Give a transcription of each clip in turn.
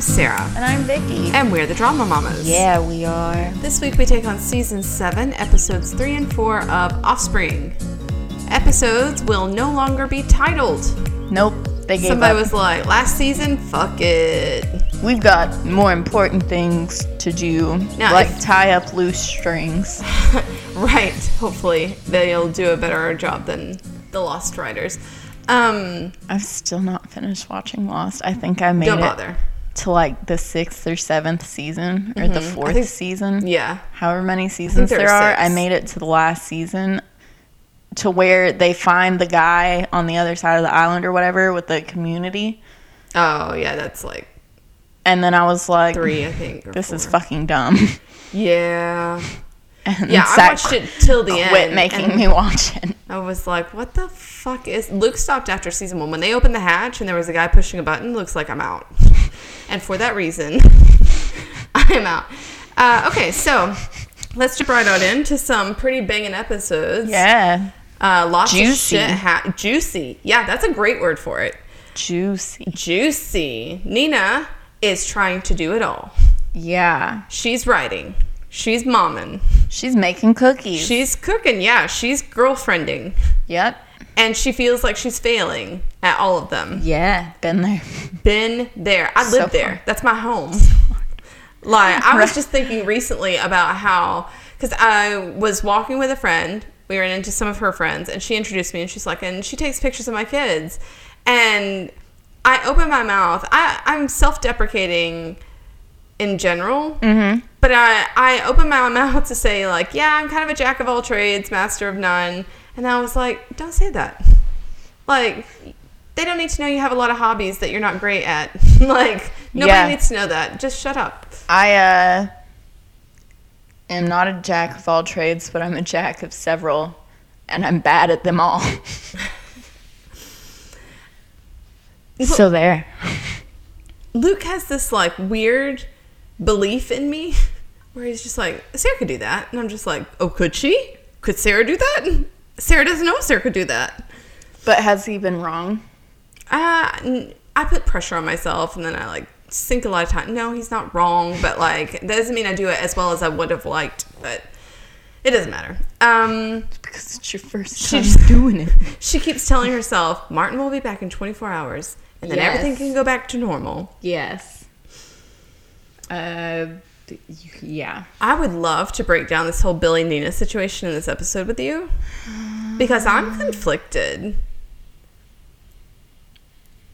I'm Sarah, And I'm Vicky. and we're the Drama Mamas. Yeah, we are. This week we take on season 7, episodes 3 and 4 of Offspring. Episodes will no longer be titled. Nope. They gave Somebody up. was like, last season, fuck it. We've got more important things to do, Now, like if- tie up loose strings. right, hopefully they'll do a better job than the Lost Writers. Um, I've still not finished watching Lost. I think I made don't it bother. To like the sixth or seventh season, or the mm-hmm. fourth think- season. Yeah. However many seasons there there are are, I made it to the last season to where they find the guy on the other side of the island or whatever with the community. Oh, yeah, that's like And then I was like, three, I think. this is fucking dumb. Yeah. And Yeah, I watched it till the end. quit making me watch it. I was like, what the fuck is. Luke stopped after season one. When they opened the hatch and there was a guy pushing a button, looks like I'm out. And for that reason, I'm out. Uh, okay, so let's jump right on into some pretty banging episodes. Yeah. Uh, lots Juicy. of shit. Ha- juicy. Yeah, that's a great word for it. Juicy. Juicy. Nina is trying to do it all. Yeah. She's writing. She's momming. She's making cookies. She's cooking. Yeah, she's girlfriending. yep. And she feels like she's failing at all of them. Yeah. Been there. Been there. I So live there. far. That's my home. Like, I was just thinking recently about how, because I was walking with a friend. We ran into some of her friends, and she introduced me, and she's like, and she takes pictures of my kids. And I open my mouth. I, I'm self deprecating in general. Mm-hmm. But I, I opened my mouth to say, like, yeah, I'm kind of a jack of all trades, master of none. And I was like, don't say that. Like, they don't need to know you have a lot of hobbies that you're not great at. like, nobody Yeah. needs to know that. Just shut up. I uh am not a jack of all trades, but I'm a jack of several, and I'm bad at them all. so there. Luke has this, like, weird belief in me where he's just like, Sarah could do that. And I'm just like, oh, could she? Could Sarah do that? Sarah doesn't know Sarah could do that. But has he been wrong? Uh, I put pressure on myself and then I like sink a lot of time. No, he's not wrong, but like that doesn't mean I do it as well as I would have liked, but it doesn't matter. Um, Because it's your first time just- doing it. she keeps telling herself Martin will be back in 24 hours and then Yes. everything can go back to normal. Yes. Uh, yeah. I would love to break down this whole Billie Nina situation in this episode with you because I'm um, conflicted.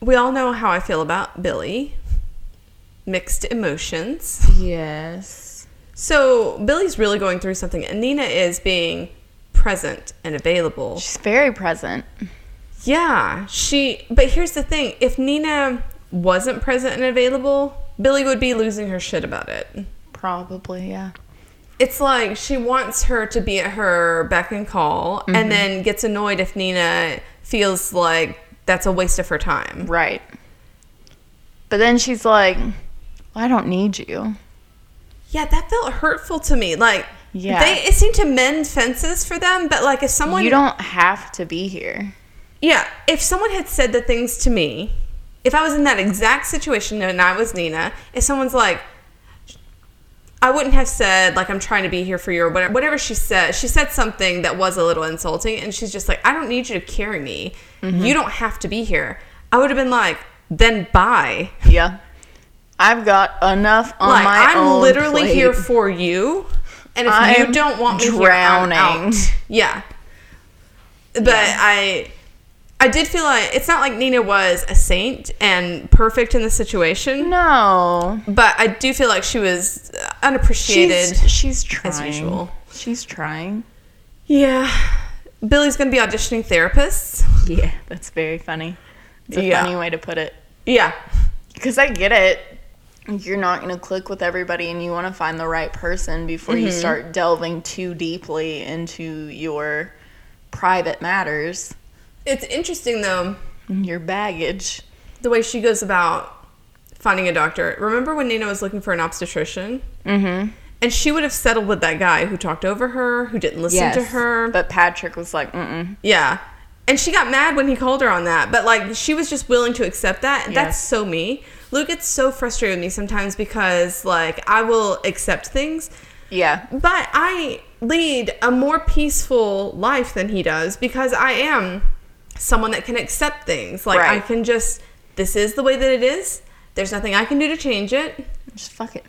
We all know how I feel about Billie. Mixed emotions. Yes. So Billie's really going through something, and Nina is being present and available. She's very present. Yeah, she. But here's the thing: if Nina wasn't present and available, Billie would be losing her shit about it. Probably, yeah. It's like she wants her to be at her beck and call, and mm-hmm. then gets annoyed if Nina feels like that's a waste of her time. Right. But then she's like, well, I don't need you. Yeah, that felt hurtful to me. Like, Yeah. they it seemed to mend fences for them, but like if someone you don't have to be here. Yeah, if someone had said the things to me, if I was in that exact situation and I was Nina, if someone's like, I wouldn't have said like I'm trying to be here for you or whatever. Whatever she said, she said something that was a little insulting, and she's just like, I don't need you to carry me. Mm-hmm. You don't have to be here. I would have been like, then bye. Yeah. I've got enough on like my I'm own literally plate. here for you, and if you I'm don't want me here, I'm drowning. out. Yeah, but I, I did feel like it's not like Nina was a saint and perfect in the situation, No. but I do feel like she was unappreciated. She's, she's trying. usual. She's trying. yeah, Billie's gonna be auditioning therapists. Yeah, that's very funny. It's a Yeah. funny way to put it. Yeah, Because I get it. You're not going to click with everybody and you want to find the right person before you mm-hmm. start delving too deeply into your private matters it's interesting though your baggage. the way she goes about finding a doctor. Remember when Nina was looking for an obstetrician? Mm-hmm. And she would have settled with that guy who talked over her, who didn't listen to her. But Patrick was like, mm-mm. yeah. And she got mad when he called her on that, but like she was just willing to accept that. Yeah. That's so me. Luke gets so frustrated with me sometimes because like I will accept things, Yeah. but I lead a more peaceful life than he does because I am someone that can accept things. Like I can just this is the way that it is. There's nothing I can do to change it. Just fuck it.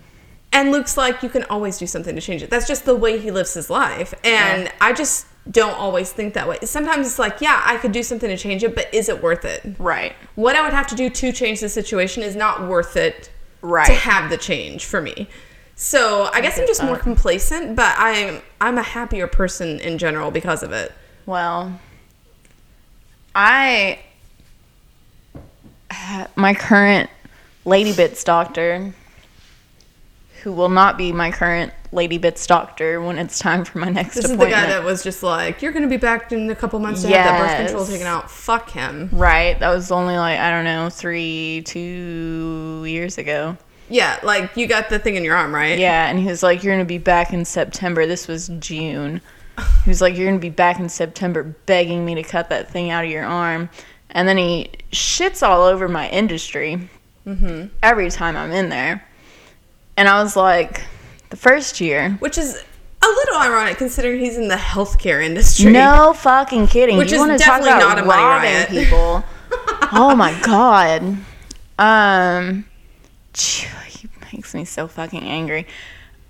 And Luke's like, you can always do something to change it. That's just the way he lives his life. And I just don't always think that way. Sometimes it's like, yeah, I could do something to change it, but is it worth it? Right. What I would have to do to change the situation is not worth it Right. to have the change for me. So I guess I'm just more complacent, but I'm I'm a happier person in general because of it. Well, I my current Lady Bits doctor, who will not be my current Lady Bits doctor when it's time for my next This is the guy that was just like, you're going to be back in a couple months to have that birth control taken out. Fuck him. right, that was only like I don't know three, two years ago. Yeah, like you got the thing in your arm, right? Yeah, and he was like, "You're gonna be back in September." This was June. He was like, "You're gonna be back in September," begging me to cut that thing out of your arm, and then he shits all over my industry every time I'm in there. And I was like, the first year, Which is a little ironic considering he's in the healthcare industry. no fucking kidding. Which you is definitely about not a money riot. people? oh my god. Um, he makes me so fucking angry.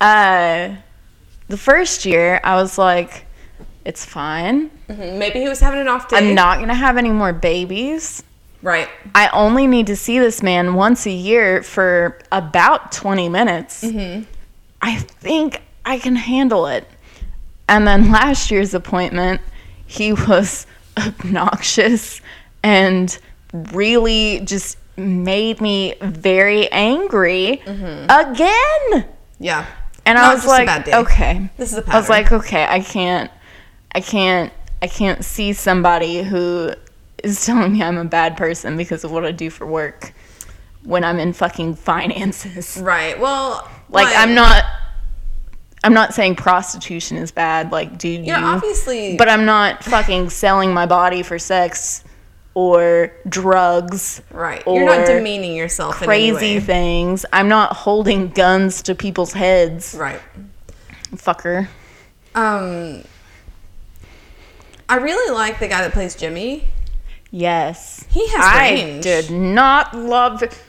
Uh, the first year I was like, it's fine. Mhm. Maybe he was having an off day. I'm not gonna have any more babies. Right. I only need to see this man once a year for about 20 minutes. I think I can handle it. And then last year's appointment, he was obnoxious and really just made me very angry again. Yeah. And Not I was like, okay. This is a I was like, okay, I can't, I can't, I can't see somebody who is telling me I'm a bad person because of what I do for work when I'm in fucking finances. Right. Well, Like, I'm not, I'm not saying prostitution is bad. Like, do you? You're obviously. but I'm not fucking selling my body for sex or drugs. right. You're not demeaning yourself. in Crazy things. I'm not holding guns to people's heads. Right. Fucker. Um. I really like the guy that plays Jimmy. Yes. He has I range. did not love it.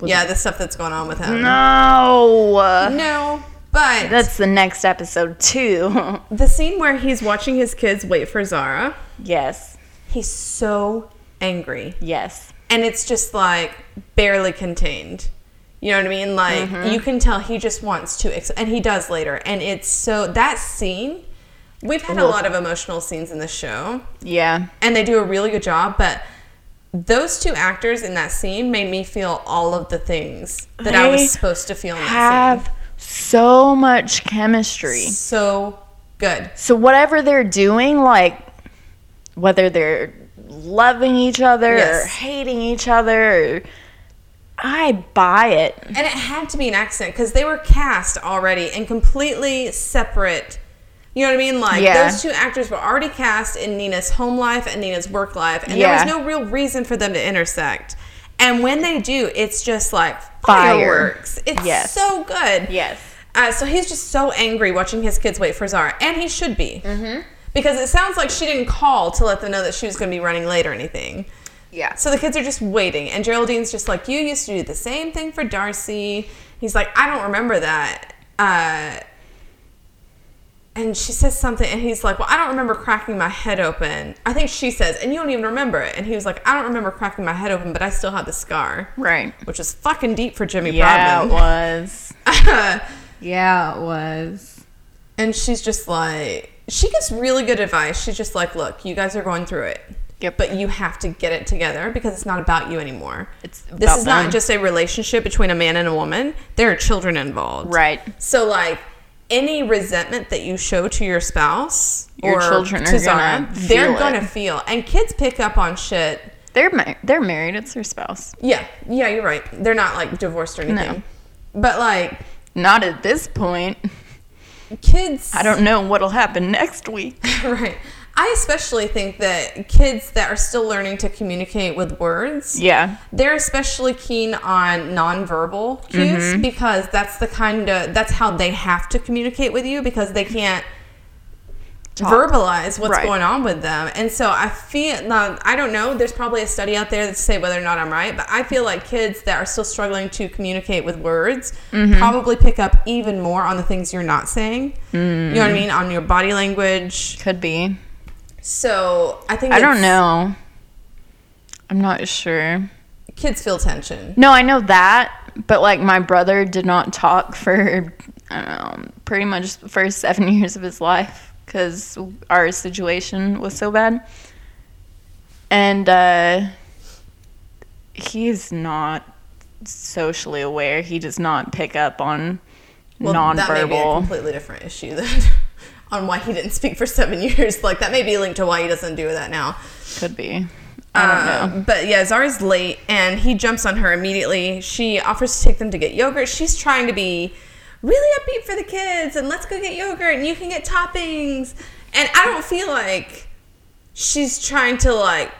Yeah, the stuff that's going on with him. No. No, but That's the next episode too. the scene where he's watching his kids wait for Zara. yes. He's so angry. Yes. and it's just like barely contained. You know what I mean? Like Mm-hmm. you can tell he just wants to, ex- and he does later. And it's so that scene. We've had a lot of emotional scenes in the show, Yeah. and they do a really good job. But those two actors in that scene made me feel all of the things that I was supposed to feel in that Have so much chemistry. So good. So whatever they're doing, like whether they're loving each other or hating each other. I buy it. And it had to be an accident because they were cast already and completely separate. You know what I mean? Like Yeah. those two actors were already cast in Nina's home life and Nina's work life, and Yeah. there was no real reason for them to intersect. And when they do, it's just like Fire. fireworks. It's Yes. so good. Yes. Uh, so he's just so angry watching his kids wait for Zara, and he should be. Mm-hmm. Because it sounds like she didn't call to let them know that she was going to be running late or anything. Yeah. So the kids are just waiting, and Geraldine's just like, "You used to do the same thing for Darcy." He's like, "I don't remember that." Uh, and she says something, and he's like, "Well, I don't remember cracking my head open." I think she says, "And you don't even remember it." And he was like, "I don't remember cracking my head open, but I still have the scar," Right. which is fucking deep for Jimmy Yeah, it was. yeah, it was. and she's just like, she gives really good advice. She's just like, "Look, you guys are going through it." Yep. But you have to get it together because it's not about you anymore. It's this is not just a relationship between a man and a woman. There are children involved. Right. So like any resentment that you show to your spouse Your or children to are Zara, gonna they're gonna feel. And kids pick up on shit. They're ma- they're married. It's their spouse. Yeah, yeah, you're right. They're not like divorced or anything. No. But like Not at this point. Kids I don't know what'll happen next week. right. I especially think that kids that are still learning to communicate with words, Yeah. they're especially keen on nonverbal cues Mm-hmm. because that's the kind of that's how they have to communicate with you because they can't Talk. verbalize what's Right. going on with them. And so I feel now I don't know, there's probably a study out there that say whether or not I'm right, but I feel like kids that are still struggling to communicate with words Mm-hmm. probably pick up even more on the things you're not saying. You Mm. know what I mean? On your body language. Could be. So I think I don't know. I'm not sure. Kids feel tension. No, I know that, but like my brother did not talk for I don't know, pretty much the first seven years of his life because our situation was so bad, and uh, he's not socially aware. He does not pick up on Well, that may be a nonverbal. completely different issue then on why he didn't speak for seven years. Like that may be linked to why he doesn't do that now. Could be. I don't know. Uh, But yeah, Zara's late and he jumps on her immediately. She offers to take them to get yogurt. She's trying to be really upbeat for the kids and let's go get yogurt and you can get toppings. And I don't feel like she's trying to like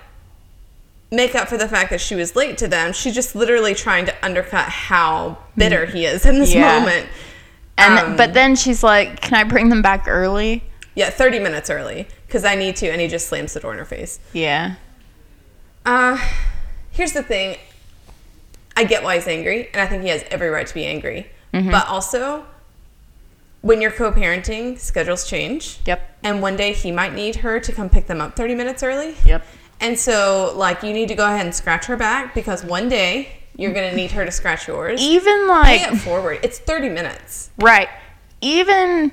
make up for the fact that she was late to them. She's just literally trying to undercut how bitter he is in this Yeah. moment. And Um, but then she's like, "Can I bring them back early?" Yeah, 30 minutes early because I need to. And he just slams the door in her face. Yeah. Uh, here's the thing. I get why he's angry, and I think he has every right to be angry. Mm-hmm. But also, when you're co-parenting, schedules change. Yep. And one day he might need her to come pick them up 30 minutes early. Yep. And so, like, you need to go ahead and scratch her back because one day you're going to need her to scratch yours. Even like Pay it forward. It's 30 minutes. Right. Even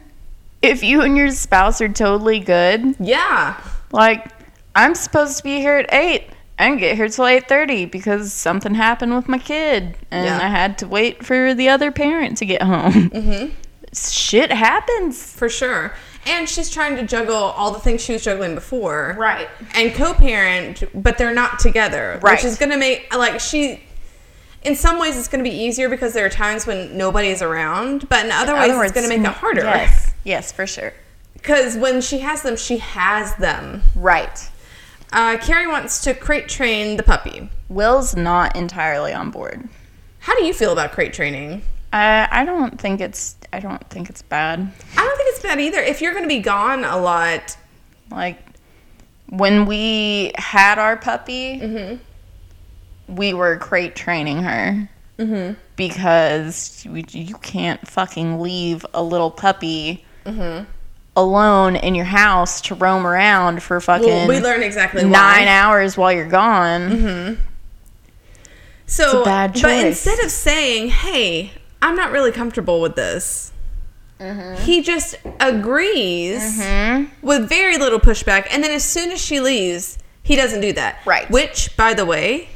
if you and your spouse are totally good, Yeah. like I'm supposed to be here at eight. I didn't get here till eight thirty because something happened with my kid, and Yeah. I had to wait for the other parent to get home. Mm-hmm. Shit happens. For sure. And she's trying to juggle all the things she was juggling before. Right. And co-parent, but they're not together. Right. Which is going to make, like, she... In some ways, it's going to be easier because there are times when nobody is around. But in other ways, it's going to make it harder. Yes. Yes, for sure. Because when she has them, she has them. Right. Uh, Carrie wants to crate train the puppy. Will's not entirely on board. How do you feel about crate training? I I don't think it's I don't think it's bad. I don't think it's bad either. If you're going to be gone a lot, Like when we had our puppy, Mm-hmm. we were crate training her Mm-hmm. because you, you can't fucking leave a little puppy Mm-hmm. Alone in your house to roam around for fucking well, we learn exactly nine why. Mm-hmm. hours while you're gone. So, a bad but instead of saying, "Hey, I'm not really comfortable with this," Mm-hmm. he just agrees with very little pushback, and then as soon as she leaves, he doesn't do that. Right. Which, by the way,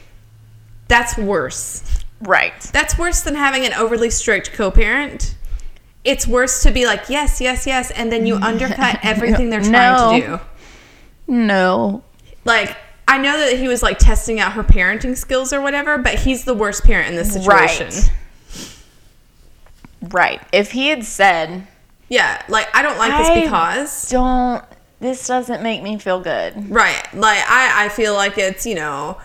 that's worse. Right. That's worse than having an overly strict co-parent. It's worse to be like, "Yes, yes, yes," and then you undercut everything they're trying to do. No. Like. I know that he was like testing out her parenting skills or whatever, but he's the worst parent in this situation. Right. Right. If he had said, Yeah, like I don't like I- this because "Don't this doesn't make me feel good." right, like I I feel like it's you know,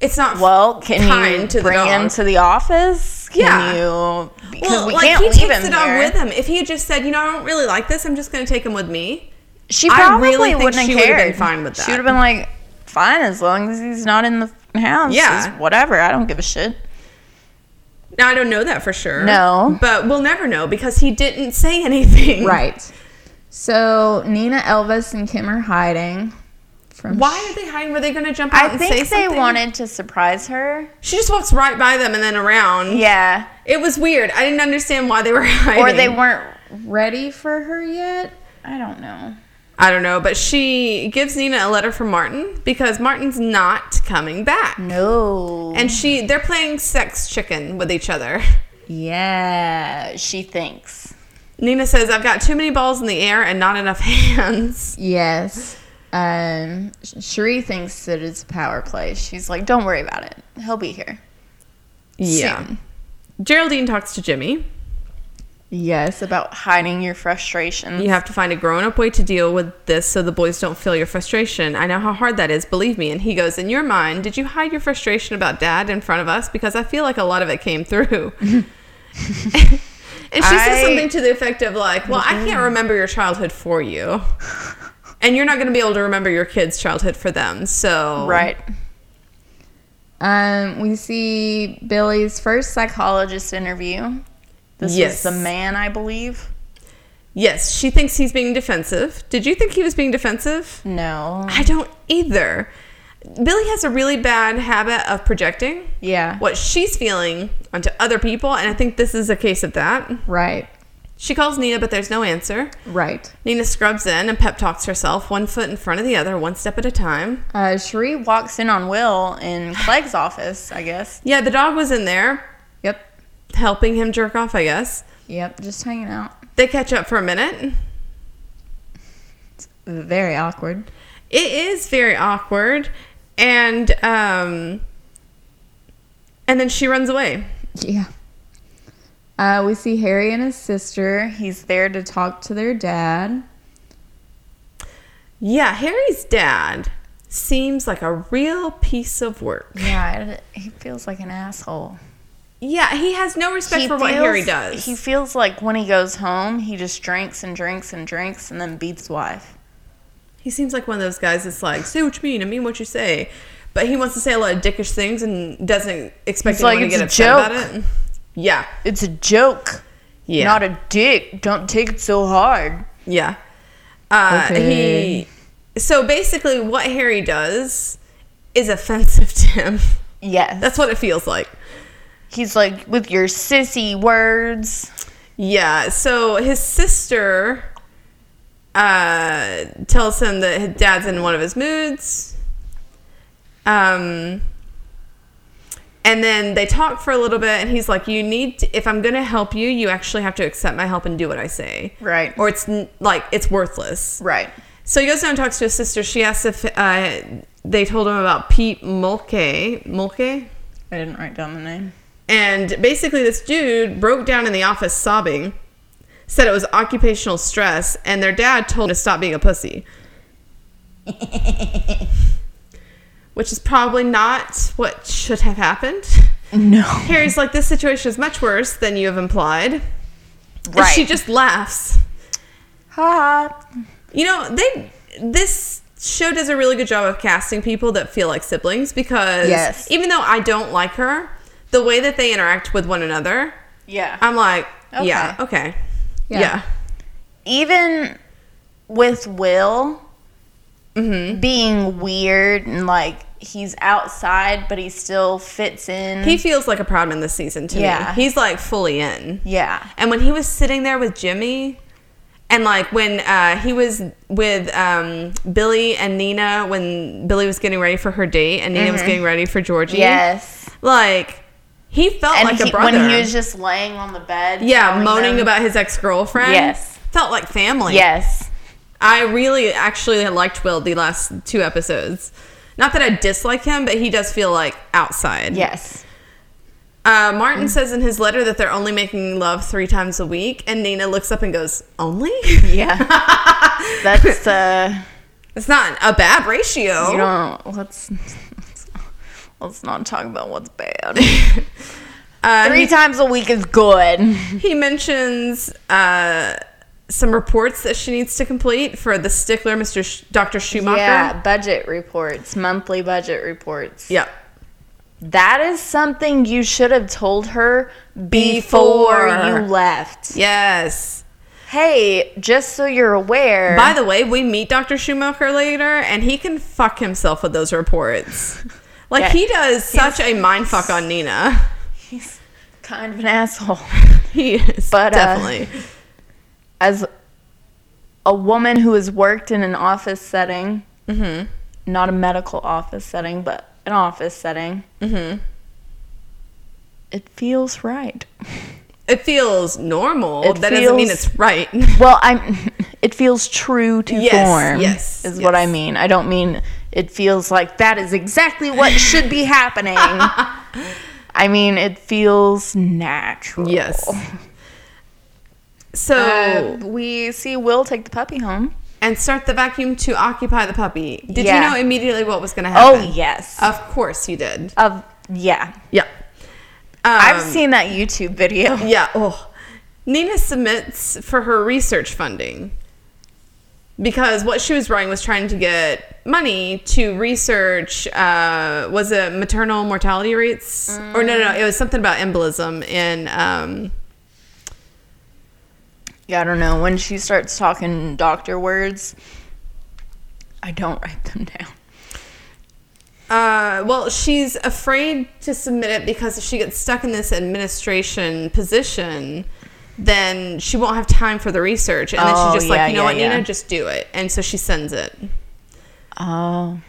it's not Well, can you to the bring him to the office? Can Yeah. you? Because well, we like can't he leave takes him the dog here. with him. If he had just said, you know, I don't really like this, I'm just going to take him with me. She probably really wouldn't she have cared. fine with that. She would have been like, "Fine, as long as he's not in the house. Yeah. Whatever. I don't give a shit." Now I don't know that for sure. No. but we'll never know because he didn't say anything. Right. So Nina, Elvis, and Kim are hiding. From Why are they hiding? Were they going to jump out and say? I think they wanted to surprise her. She just walks right by them and then around. Yeah. It was weird. I didn't understand why they were hiding. Or they weren't ready for her yet. I don't know. I don't know, but she gives Nina a letter from Martin because Martin's not coming back. No. And she they're playing sex chicken with each other. yeah, she thinks. Nina says, I've got too many balls in the air and not enough hands. Yes. Um, Cherie thinks that it's a power play. She's like, don't worry about it. He'll be here. Yeah. Soon. Geraldine talks to Jimmy. Yes, about hiding your frustration. You have to find a grown up way to deal with this so the boys don't feel your frustration. I know how hard that is, believe me. And he goes, In your mind, did you hide your frustration about dad in front of us? Because I feel like a lot of it came through. and she says something to the effect of, like, Well, I can't remember your childhood for you. And you're not going to be able to remember your kid's childhood for them. So. Right. Um, we see Billie's first psychologist interview. This Yes. was the man, I believe. Yes, she thinks he's being defensive. Did you think he was being defensive? No. I don't either. Billie has a really bad habit of projecting Yeah. what she's feeling onto other people, and I think this is a case of that. Right. She calls Nina, but there's no answer. Right. Nina scrubs in and pep talks herself, one foot in front of the other, one step at a time. Uh, Cherie walks in on Will in Clegg's office, I guess. Yeah, the dog was in there Yep. helping him jerk off, I guess. Yep. Just hanging out. They catch up for a minute. It's very awkward. It is very awkward, and um, and then she runs away. Yeah. Uh, we see Harry and his sister. He's there to talk to their dad. Yeah, Harry's dad seems like a real piece of work. Yeah, he feels like an asshole. Yeah, he has no respect He for what Harry does. He feels like when he goes home, he just drinks and drinks and drinks and then beats wife. He seems like one of those guys that's like, say what you mean, I mean what you say. But he wants to say a lot of dickish things and doesn't expect It's like to get a upset joke. about it. Yeah. It's a joke, Yeah. not a dick. Don't take it so hard. yeah. Uh, Okay. He. So basically, what Harry does is offensive to him. Yes. That's what it feels like. He's like, with your sissy words. Yeah. So his sister uh, tells him that his dad's in one of his moods. Um, and then they talk for a little bit, and he's like, "You need, to, if I'm going to help you, you actually have to accept my help and do what I say, Right. or it's like it's worthless." Right. So he goes down and talks to his sister. She asks if uh, they told him about Pete Mulcahy. Mulcahy. I didn't write down the name. And basically, this dude broke down in the office sobbing, said it was occupational stress, and their dad told him to stop being a pussy. Which is probably not what should have happened. No. Harry's like, this situation is much worse than you have implied. And Right. she just laughs. Ha. You know, they this show does a really good job of casting people that feel like siblings because Yes. even though I don't like her, the way that they interact with one another, Yeah. I'm like, Okay. yeah, okay. Yeah. Yeah. Even with Will Mm-hmm. being weird and like he's outside, but he still fits in. He feels like a problem in this season to Yeah. me. He's like fully in. yeah. And when he was sitting there with Jimmy, and like when uh, he was with um, Billie and Nina, when Billie was getting ready for her date and Nina was getting ready for Georgie. Mm-hmm. Yes. Like, he felt And like a brother. when he was just laying on the bed. yeah, moaning them- about his ex girlfriend. Yes. Felt like family. Yes. I really actually liked Will the last two episodes. Not that I dislike him, but he does feel like outside. Yes. Uh, Martin says in his letter that they're only making love three times a week, and Nina looks up and goes, "Only? Yeah. That's uh it's not a bad ratio." you don't let's let's not talk about what's bad. uh, Three times a week is good. he mentions uh, some reports that she needs to complete for the stickler, Mr. Sh- Dr. Schumacher. Yeah, budget reports, monthly budget reports. Yep. That is something you should have told her before, Before. you left. Yes. Hey, just so you're aware. By the way, we meet Dr. Schumacher later, and he can fuck himself with those reports. Like Yeah. he does such a mind fuck on Nina. he's kind of an asshole. He is But, uh, definitely. As a woman who has worked in an office setting, Mm-hmm. not a medical office setting, but an office setting, Mm-hmm. it feels right. It feels normal. It that doesn't mean it's right. Well, I'm. It feels true to Yes, form. yes, is what I mean. I don't mean it feels like that is exactly what should be happening. I mean it feels natural. yes. So Uh, we see Will take the puppy home. and start the vacuum to occupy the puppy. Did Yeah. you know immediately what was going to happen? Oh yes. Of course you did. Of yeah. Yeah. I've Um, seen that YouTube video. Yeah. Oh. Nina submits for her research funding because what she was writing was trying to get money to research uh, was it maternal mortality rates or no, no no it was something about embolism in um, Yeah, I don't know. When she starts talking doctor words, I don't write them down. Uh, well, she's afraid to submit it because if she gets stuck in this administration position, then she won't have time for the research. And then Oh, she's just yeah, like, you know yeah, what, yeah. Nina, just do it. And so she sends it. Oh,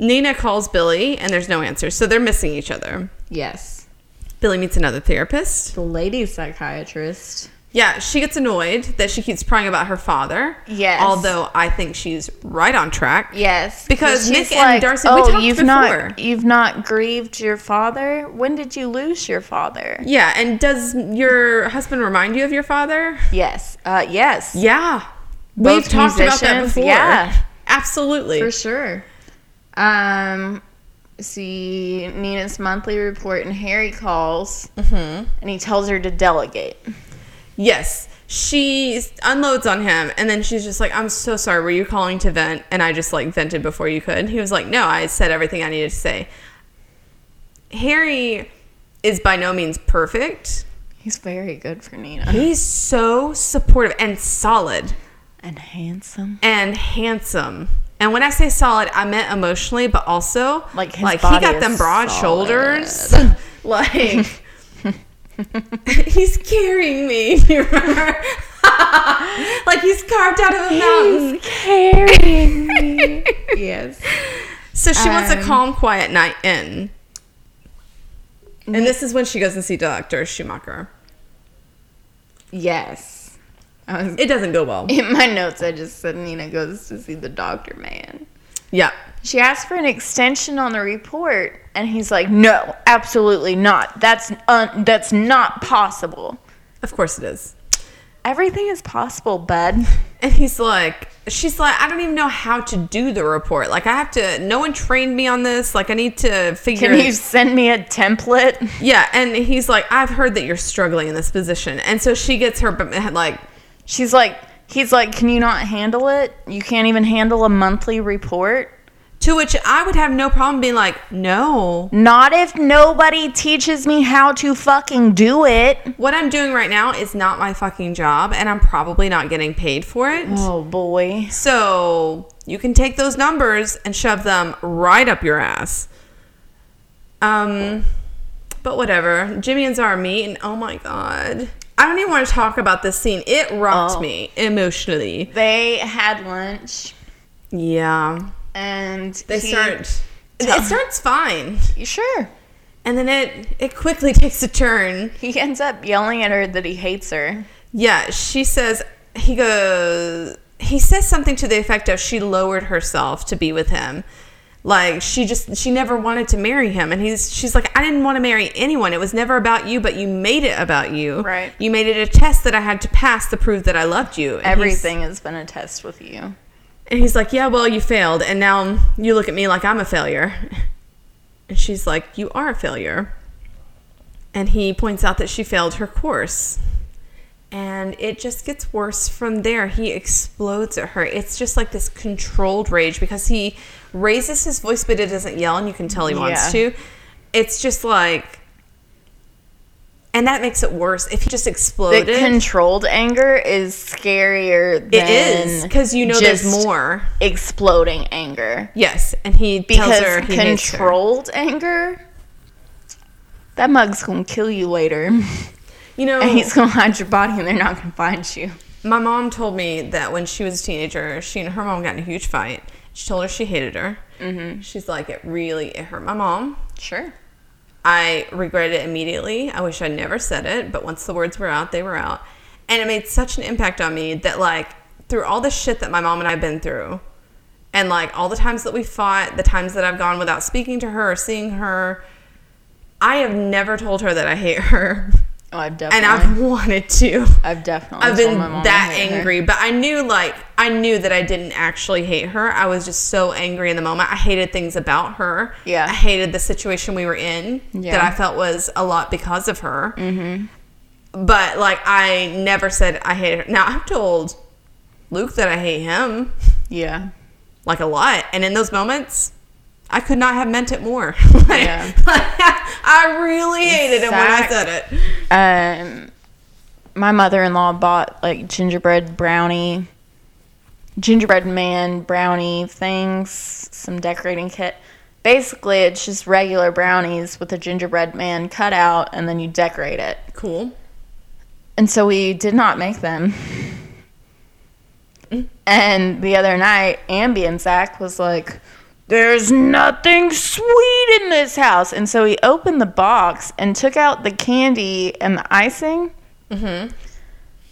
Nina calls Billie, and there's no answer. So they're missing each other. yes. Billie meets another therapist. The lady psychiatrist. Yeah, she gets annoyed that she keeps prying about her father. Yes. Although I think she's right on track. Yes, Because Nick and Darcy- we oh, talked you've before." not you've not grieved your father. When did you lose your father? Yeah, and does your husband remind you of your father? Yes, uh, yes, Yeah. Both We've talked about that before. yeah. Absolutely. for sure. Um, see Nina's monthly report, and Harry calls, Mm-hmm. and he tells her to delegate. Yes. She unloads on him and then she's just like, I'm so sorry. Were you calling to vent? And I just like vented before you could. He was like, No, I said everything I needed to say. Harry is by no means perfect. He's very good for Nina He's so supportive and solid and handsome. and handsome. And when I say solid, I meant emotionally, but also Like, like he got them broad solid. shoulders. like he's carrying me. You remember? like he's carved out of a mountain. carrying me. yes. So she wants a Um, calm, quiet night in. And this is when she goes and see Dr. Schumacher. Yes. Was, It doesn't go well. in my notes, I just said Nina goes to see the doctor man. Yeah. She asked for an extension on the report, and he's like, "No, absolutely not. That's un- that's not possible. Of course it is. Everything is possible, bud." And he's like, she's like, I don't even know how to do the report. Like, I have to, no one trained me on this. Like, I need to figure Can you send me a template? Yeah. And he's like, I've heard that you're struggling in this position. And so she gets her, like, She's like, he's like, "Can you not handle it? You can't even handle a monthly report." To which I would have no problem being like, no. Not if nobody teaches me how to fucking do it. What I'm doing right now is not my fucking job, and I'm probably not getting paid for it. Oh boy. So you can take those numbers and shove them right up your ass. Um, but whatever. Jimmy and Zara meet, and oh my god, I don't even want to talk about this scene. It rocked Oh. me emotionally. They had lunch Yeah, and they he- start. It starts fine, Sure. and then it it quickly takes a turn. He ends up yelling at her that he hates her. Yeah, she says he goes. He says something to the effect of she lowered herself to be with him. Like she just she never wanted to marry him and he's she's like I didn't want to marry anyone. It was never about you, but you made it about you. Right. You made it a test that I had to pass to prove that I loved you. And Everything has been a test with you. And he's like, "Yeah, well, you failed and now you look at me like I'm a failure." And she's like, "You are a failure." And he points out that she failed her course. And it just gets worse from there. He explodes at her. It's just like this controlled rage because he raises his voice, but it doesn't yell, and you can tell he wants Yeah. to. It's just like, and that makes it worse. If he just The controlled anger is scarier than it is because you know there's more. exploding anger. Yes, and he tells Because her he controlled anger, that mug's gonna kill you later. You know, and he's gonna hide your body and they're not gonna find you. my mom told me that when she was a teenager, she and her mom got in a huge fight. She told her she hated her. Mm-hmm. She's like, it really it hurt my mom. Sure. I regret it immediately. I wish I never said it, but once the words were out, they were out. And it made such an impact on me that like through all the shit that my mom and I have been through, and like all the times that we fought, the times that I've gone without speaking to her or seeing her, I have never told her that I hate her. Oh, I've definitely. and. I've wanted to. I've definitely. I've been my mom I that hate her. angry, but I knew like I knew that I didn't actually hate her. I was just so angry in the moment. I hated things about her. Yeah. I hated the situation we were in Yeah. that I felt was a lot because of her. Mm-hmm. But like I never said I hated her. Now I've told Luke that I hate him Yeah. like a lot, and in those moments. I could not have meant it more. Like, Yeah. I really hated it when I said it. Um, my mother-in-law bought like gingerbread brownie, gingerbread man brownie things, some decorating kit. Basically, it's just regular brownies with a gingerbread man cut out, and then you decorate it. Cool. And so we did not make them. And the other night, Ambi and Zach was like, There's nothing sweet in this house. And so he opened the box and took out the candy and the icing. Mm-hmm.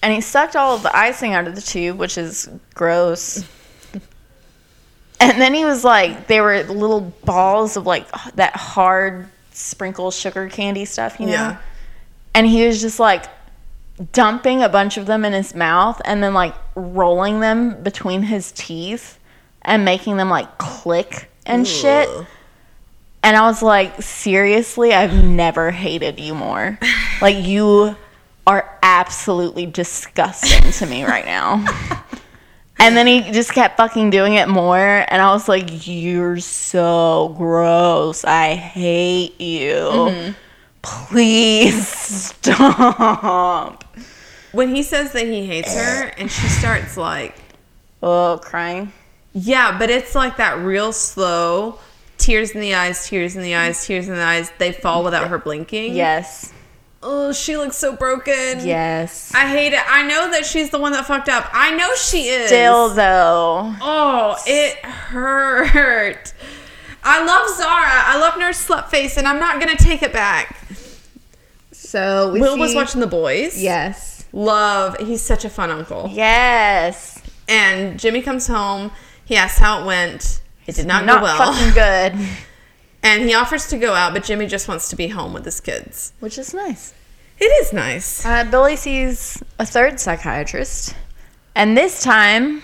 And he sucked all of the icing out of the tube, which is gross. And then he was like, they were little balls of like that hard sprinkle sugar candy stuff, you know? Yeah. And he was just like dumping a bunch of them in his mouth and then like rolling them between his teeth and making them like click and shit. And I was like, seriously, I've never hated you more. Like, you are absolutely disgusting to me right now. and then he just kept fucking doing it more. And I was like, you're so gross. I hate you. Mm-hmm. Please stop. When he says that he hates her and she starts like, Oh, crying. Yeah, but it's like that real slow tears in the eyes, tears in the eyes, tears in the eyes. They fall without her blinking. Yes. Oh, she looks so broken. Yes. I hate it. I know that she's the one that fucked up. I know she is. Still, though. Oh, it hurt. I love Zara. I love Nurse Slutface, and I'm not gonna take it back. So, we Will was watching The Boys. Yes. Love. He's such a fun uncle. Yes. And Jimmy comes home. He asks how it went. It did not, Not go well. fucking good. And he offers to go out, but Jimmy just wants to be home with his kids. Which is nice. It is nice. Uh, Billie sees a third psychiatrist. And this time,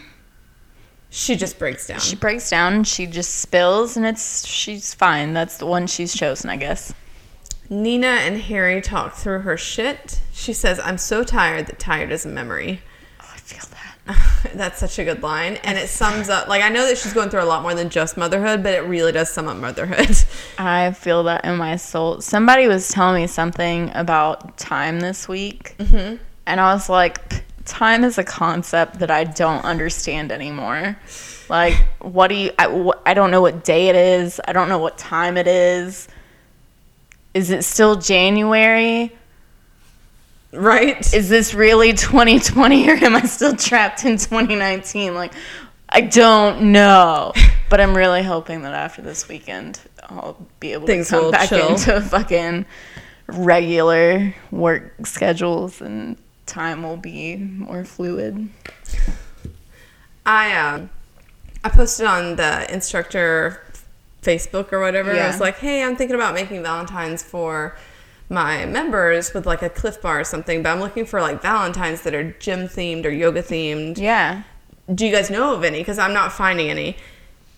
She just breaks down. she breaks down, she just spills, and it's she's fine. That's the one she's chosen, I guess. Nina and Harry talk through her shit. She says, I'm so tired that tired is a memory. Oh, I feel that. That's such a good line. And it sums up, like, I know that she's going through a lot more than just motherhood, but it really does sum up motherhood. I feel that in my soul. Somebody was telling me something about time this week, mm-hmm. and I was like, time is a concept that I don't understand anymore. Like, what do you? I, wh- I don't know what day it is. I don't know what time it is. Is it still January? Right? Is this really 2020 or am I still trapped in 2019? Like, I don't know. But I'm really hoping that after this weekend, I'll be able Things to come back chill. into fucking regular work schedules and time will be more fluid. I, um, I posted on the instructor Facebook or whatever. I was like, hey, I'm thinking about making Valentine's for my members with like a cliff bar or something, but I'm looking for like Valentines that are gym themed or yoga themed. Yeah. do you guys know of any? Because I'm not finding any.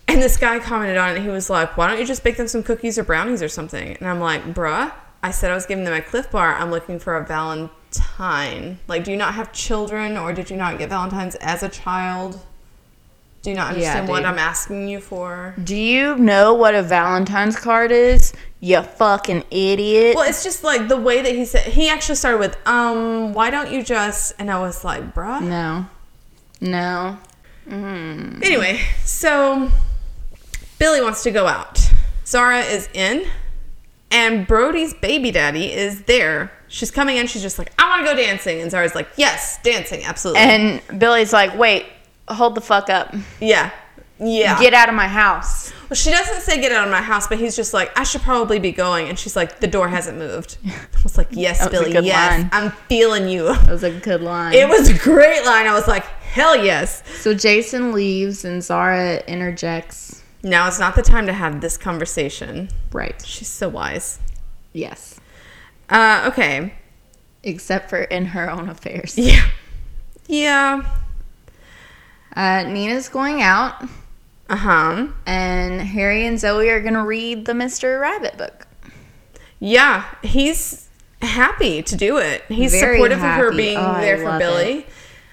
And this guy commented on it. He was like, why don't you just bake them some cookies or brownies or something? And I'm like, bruh, I said I was giving them a Clif Bar. I'm looking for a Valentine. Like, do you not have children or did you not get Valentines as a child? Do you not understand what. I'm asking you for? Do you know what a Valentine's card is? You fucking idiot. Well, it's just like the way that he said, he actually started with, um, why don't you just, and I was like, bruh. no. No. Anyway, so Billie wants to go out. Zara is in, and Brody's baby daddy is there. She's coming in. She's just like, I want to go dancing. And Zara's like, yes, dancing, absolutely. And Billie's like, wait, hold the fuck up. yeah. Yeah. Get out of my house. well, she doesn't say get out of my house, but he's just like, I should probably be going. And she's like, the door hasn't moved. I was like, yes, Billie, yes. line. I'm feeling you. That was a good line. It was a great line. I was like, hell yes. so Jason leaves and Zara interjects. Now it's not the time to have this conversation. Right. She's so wise. Yes. Uh, okay. except for in her own affairs. Yeah. Yeah. Uh, Nina's going out, Uh huh. and Harry and Zoe are gonna read the Mr. Rabbit book. Yeah. He's happy to do it. He's Very supportive of her being Oh, there for Billie.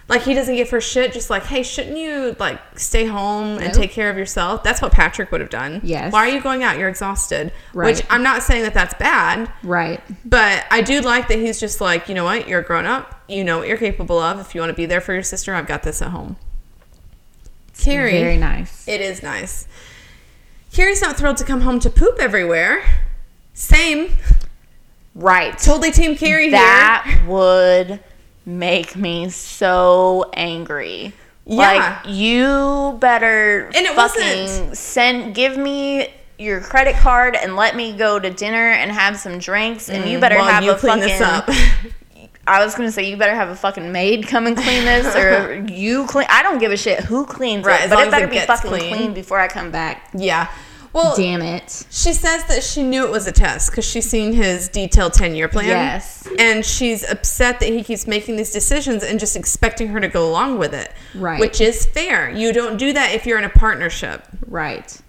Like he doesn't give her shit. Just like, hey, shouldn't you like stay home and Nope. take care of yourself? That's what Patrick would have done. Yes. Why are you going out? You're exhausted. Right. Which I'm not saying that that's bad. Right. But I do like that he's just like, you know what? You're a grown up. You know what you're capable of. If you want to be there for your sister, I've got this at home. Carrie. Very nice. It is nice. Carrie's not thrilled to come home to poop everywhere. Same. Right. Totally Team Carrie here. that would make me so angry. Yeah. Like you better And it fucking wasn't- send give me your credit card and let me go to dinner and have some drinks and you better Mm, have you a fucking. I was gonna say you better have a fucking maid come and clean this or you clean I don't give a shit who cleans Right, it, but it better it be fucking clean. clean before I come back. yeah. Well, Damn it. she says that she knew it was a test because she's seen his detailed 10 year plan. Yes. And she's upset that he keeps making these decisions and just expecting her to go along with it. Right. Which is fair. You don't do that if you're in a partnership. Right.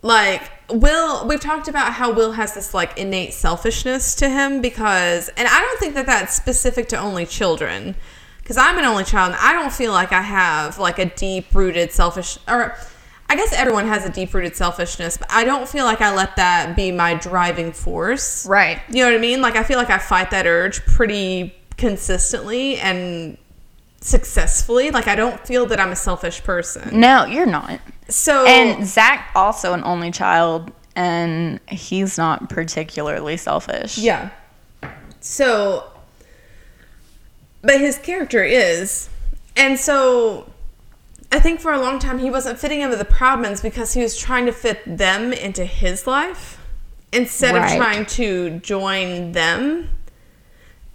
like will we've talked about how will has this like innate selfishness to him because and i don't think that that's specific to only children because i'm an only child and i don't feel like i have like a deep-rooted selfish or i guess everyone has a deep-rooted selfishness but i don't feel like i let that be my driving force Right. you know what i mean like i feel like i fight that urge pretty consistently and successfully like i don't feel that i'm a selfish person No, you're not. So And Zach also an only child, and he's not particularly selfish. Yeah. So, but his character is. And so, I think for a long time he wasn't fitting in with the Proudmans because he was trying to fit them into his life instead Right. of trying to join them.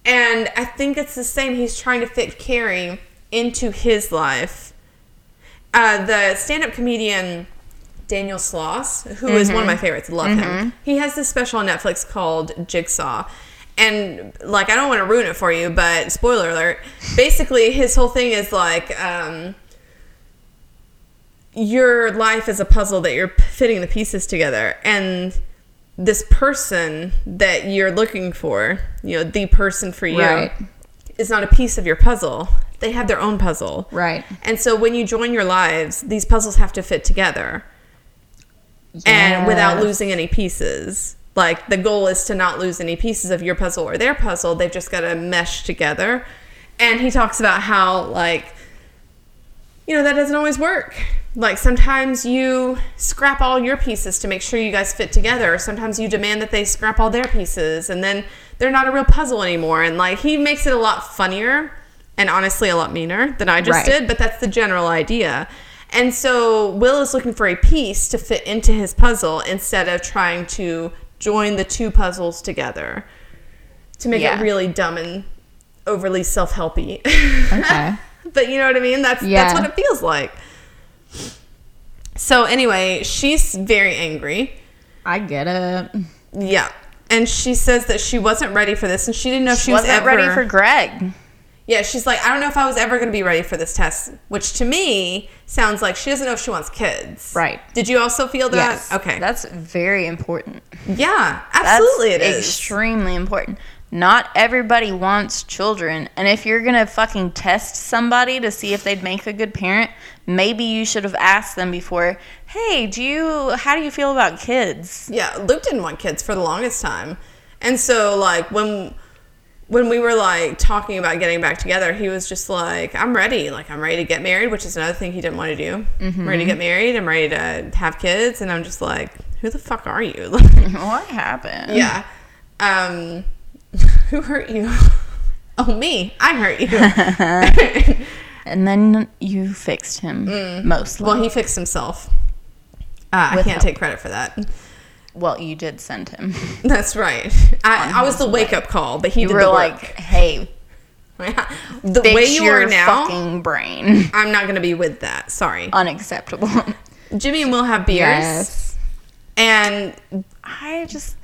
And I think it's the same. He's trying to fit Carrie into his life. Uh, the stand-up comedian Daniel Sloss, who is one of my favorites, love him. He has this special on Netflix called Jigsaw. And like I don't want to ruin it for you, but spoiler alert. Basically his whole thing is like um your life is a puzzle that you're fitting the pieces together and this person that you're looking for, you know, the person for you Right. is not a piece of your puzzle. They have their own puzzle. Right. And so when you join your lives, these puzzles have to fit together and without losing any pieces. Like the goal is to not lose any pieces of your puzzle or their puzzle. They've just got to mesh together. And he talks about how like you know that doesn't always work. Like sometimes you scrap all your pieces to make sure you guys fit together. Sometimes you demand that they scrap all their pieces and then they're not a real puzzle anymore. And like he makes it a lot funnier and honestly a lot meaner than I just Right. did, but that's the general idea. And so Will is looking for a piece to fit into his puzzle instead of trying to join the two puzzles together to make Yeah. it really dumb and overly self-helpy. Okay. but you know what I mean? That's Yeah. that's what it feels like. So anyway, she's very angry. I get it. Yeah. And she says that she wasn't ready for this and she didn't know she, She was wasn't ever ready for Greg. Yeah, she's like, I don't know if I was ever going to be ready for this test, which to me sounds like she doesn't know if she wants kids. Right. Did you also feel that? Yes. Okay. That's very important. yeah, That's absolutely it is. extremely important. Not everybody wants children, and if you're gonna fucking test somebody to see if they'd make a good parent, maybe you should have asked them before. Hey, do you? How do you feel about kids? Yeah, Luke didn't want kids for the longest time. And so like when when we were like talking about getting back together, he was just like, I'm ready. Like I'm ready to get married, which is another thing he didn't want to do. I'm ready to get married. I'm ready to have kids. And I'm just like, who the fuck are you? What happened? yeah. Um, who hurt you? Oh, me. I hurt you. And then you fixed him mostly. Mm. well, he fixed himself. Uh, I can't help. take credit for that. Well, you did send him. That's right. I, I was the wake up call, but he You did were like, "Hey, the way you are now, fucking brain." I'm not going to be with that. Sorry. Unacceptable. Jimmy and Will have beers, yes. and I just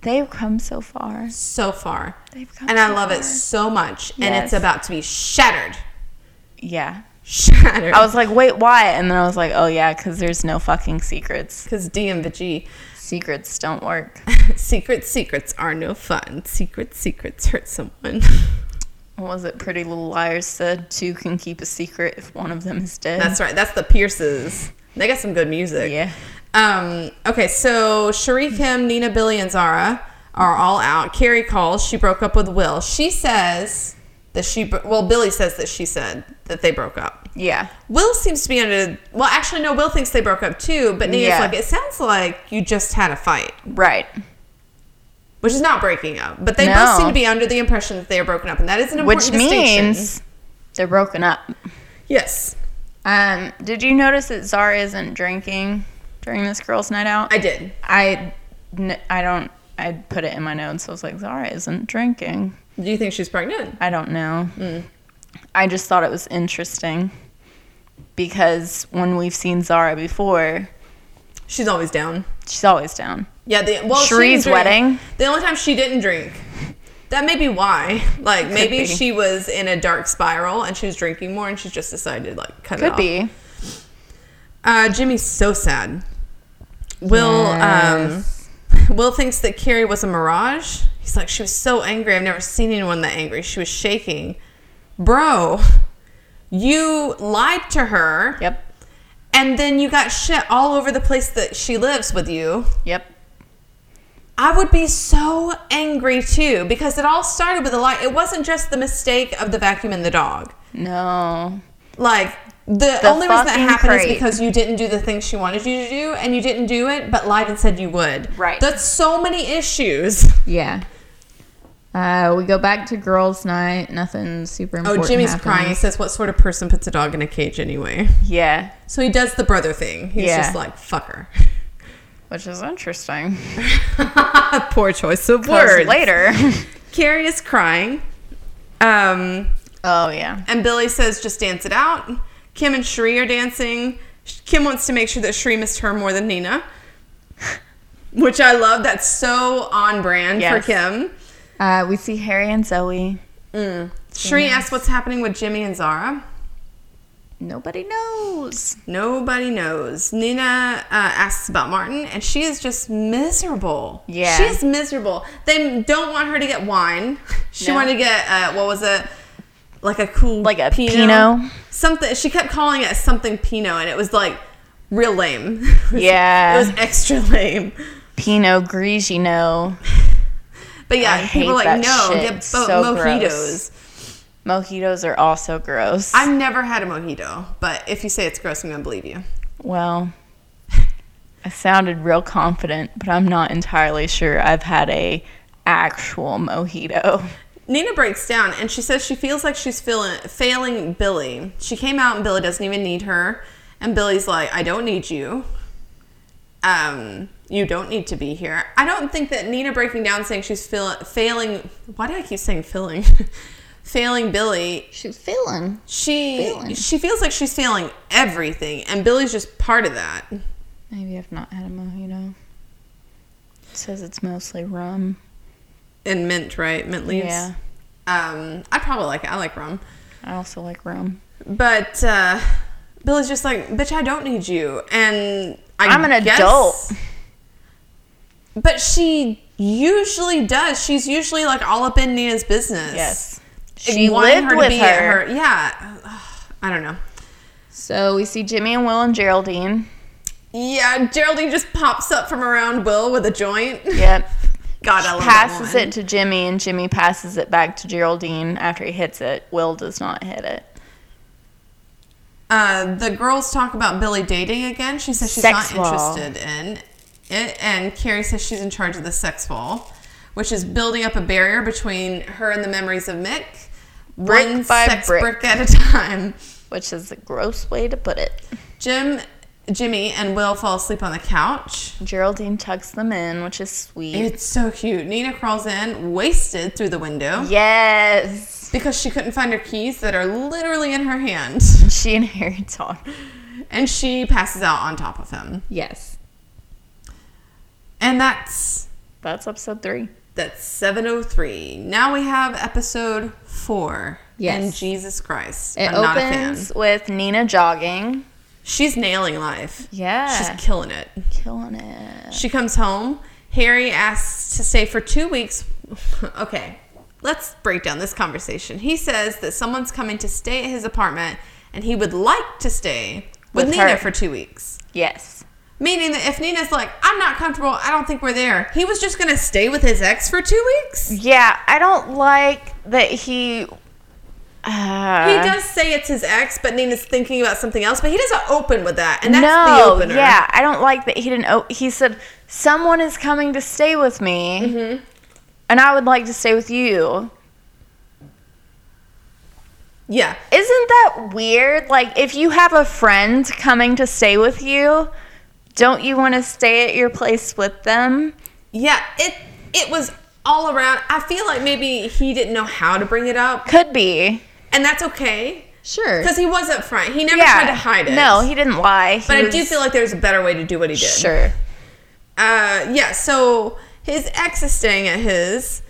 They've come so far. so far. They've come And I so love it so much. Yes. And it's about to be shattered. Yeah. Shattered. I was like, wait, why? And then I was like, oh yeah, because there's no fucking secrets. because D and the G. Secrets don't work. Secret secrets are no fun. Secret secrets hurt someone. What was it? Pretty Little Liars said two can keep a secret if one of them is dead. That's right. That's the Pierces. They got some good music. yeah. Um, okay, so Cherie Kim, Nina, Billie, and Zara are all out. Carrie calls. She broke up with Will. She says that she, well, Billie says that she said that they broke up. Yeah. Will seems to be under, well, actually, no, Will thinks they broke up too, but Nina's Yeah. like, it sounds like you just had a fight, Right. which is not breaking up. But they both seem to be under the impression that they are broken up, and that is an important Which means they're broken up. Yes, Um, did you notice that Zara isn't drinking during this girls' night out? I did. I, I don't. I put it in my notes. I was like, Zara isn't drinking. Do you think she's pregnant? I don't know. I just thought it was interesting because when we've seen Zara before, She's always down. she's always down. Yeah, the well, she Cherie's wedding? The only time she didn't drink. That may be why. Like maybe be. she was in a dark spiral and she was drinking more and she just decided like cut it off. Could be. Uh, Jimmy's so sad. Will Yes. um Will thinks that Carrie was a mirage. He's like she was so angry. I've never seen anyone that angry. She was shaking. Bro, you lied to her Yep. and then you got shit all over the place that she lives with you. Yep. I would be so angry too because it all started with a lie. It wasn't just the mistake of the vacuum and the dog. No. Like the, The only reason that happened is because you didn't do the thing she wanted you to do and you didn't do it but lied and said you would. Right. That's so many issues. Yeah. Uh, we go back to girls' night. Nothing super Oh. Jimmy's happens. crying. He says, "What sort of person puts a dog in a cage anyway?" Yeah, So he does the brother thing. He's Yeah. just like, "Fuck her." which is interesting. Poor choice of words. later. Carrie is crying. Um, oh yeah. And Billie says, just dance it out. Kim and Cherie are dancing. Kim wants to make sure that Cherie missed her more than Nina. Which I love. That's so on brand Yes. for Kim. Uh, we see Harry and Zoe. Cherie asks what's happening with Jimmy and Zara. Nobody knows. Nobody knows. Nina uh, asks about Martin, and she is just miserable. Yeah. She is miserable. They don't want her to get wine. She No. wanted to get, uh, what was it? Like a cool Like a Pinot? Something. She kept calling it something Pinot, and it was like real lame. It was- Yeah. It was extra lame. Pinot Grigio. But yeah, I people are like, no, get bo- So mojitos. gross. Mojitos are also gross. I've never had a mojito, but if you say it's gross, I'm going to believe you. well, I sounded real confident, but I'm not entirely sure I've had a actual mojito. Nina breaks down and she says she feels like she's feeling, failing Billie. She came out and Billie doesn't even need her. And Billie's like, I don't need you. Um, you don't need to be here. I don't think that Nina breaking down saying she's feel, failing. Why do I keep saying filling? failing Billie. She's feeling. She Failing. she feels like she's failing everything, and Billie's just part of that. Maybe I've not had a mojito. It says it's mostly rum. And mint, right? Mint leaves. Yeah. Um, I probably like it. I like rum. I also like rum. But uh, Billie's just like, bitch, I don't need you. And I I'm an guess- adult. But she usually does. She's usually like all up in Nina's business. Yes. She wanting her with be at her. Yeah. I don't know. So we see Jimmy and Will and Geraldine. Yeah, Geraldine just pops up from around Will with a joint. Yep. God, I love passes it to Jimmy, and Jimmy passes it back to Geraldine after he hits it. Will does not hit it. Uh, the girls talk about Billie dating again. She says she's Sex not interested in it. And Carrie says she's in charge of the sex ball, which is building up a barrier between her and the memories of Mick. Brick one by sex brick. brick at a time. Which is a gross way to put it. Jim, Jimmy, and Will fall asleep on the couch. Geraldine tucks them in, which is sweet. It's so cute. Nina crawls in, wasted through the window, yes. because she couldn't find her keys that are literally in her hand. She and Harry talk. And she passes out on top of him. Yes. And that's That's episode three. That's 703. Now we have episode four. Yes. And Jesus Christ. It I'm not a fan. opens with Nina jogging. She's nailing life. Yeah. She's killing it. killing it. She comes home. Harry asks to stay for two weeks. okay, let's break down this conversation. He says that someone's coming to stay at his apartment and he would like to stay with, With Nina her. for two weeks. Yes. Meaning that if Nina's like, I'm not comfortable, I don't think we're there, he was just going to stay with his ex for two weeks? Yeah, I don't like that he. Uh, He does say it's his ex, but Nina's thinking about something else, but he doesn't open with that. And that's no, the opener. yeah, I don't like that he didn't. O- he said someone is coming to stay with me, Mm-hmm. and I would like to stay with you. Yeah. Isn't that weird? Like, if you have a friend coming to stay with you, don't you want to stay at your place with them? Yeah, it it was all around. I feel like maybe he didn't know how to bring it up, Could be. and that's okay Sure. because he was up front. He never tried to hide it. No, he didn't lie. He but I do feel like there's a better way to do what he did. Sure. Uh, yeah. So his ex is staying at his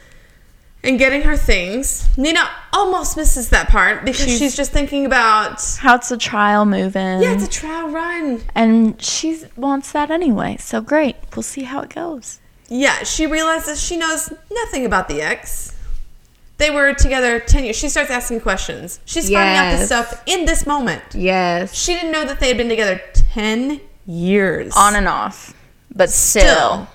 and getting her things. Nina almost misses that part because she's, She's- just thinking about How's the trial move-in. yeah, it's a trial run. and she wants that anyway. So great. We'll see how it goes. Yeah, she realizes she knows nothing about the ex. They were together 10 years. She starts asking questions. She's finding out this stuff in this moment. Yes. She didn't know that they had been together 10 years. On and off, but still.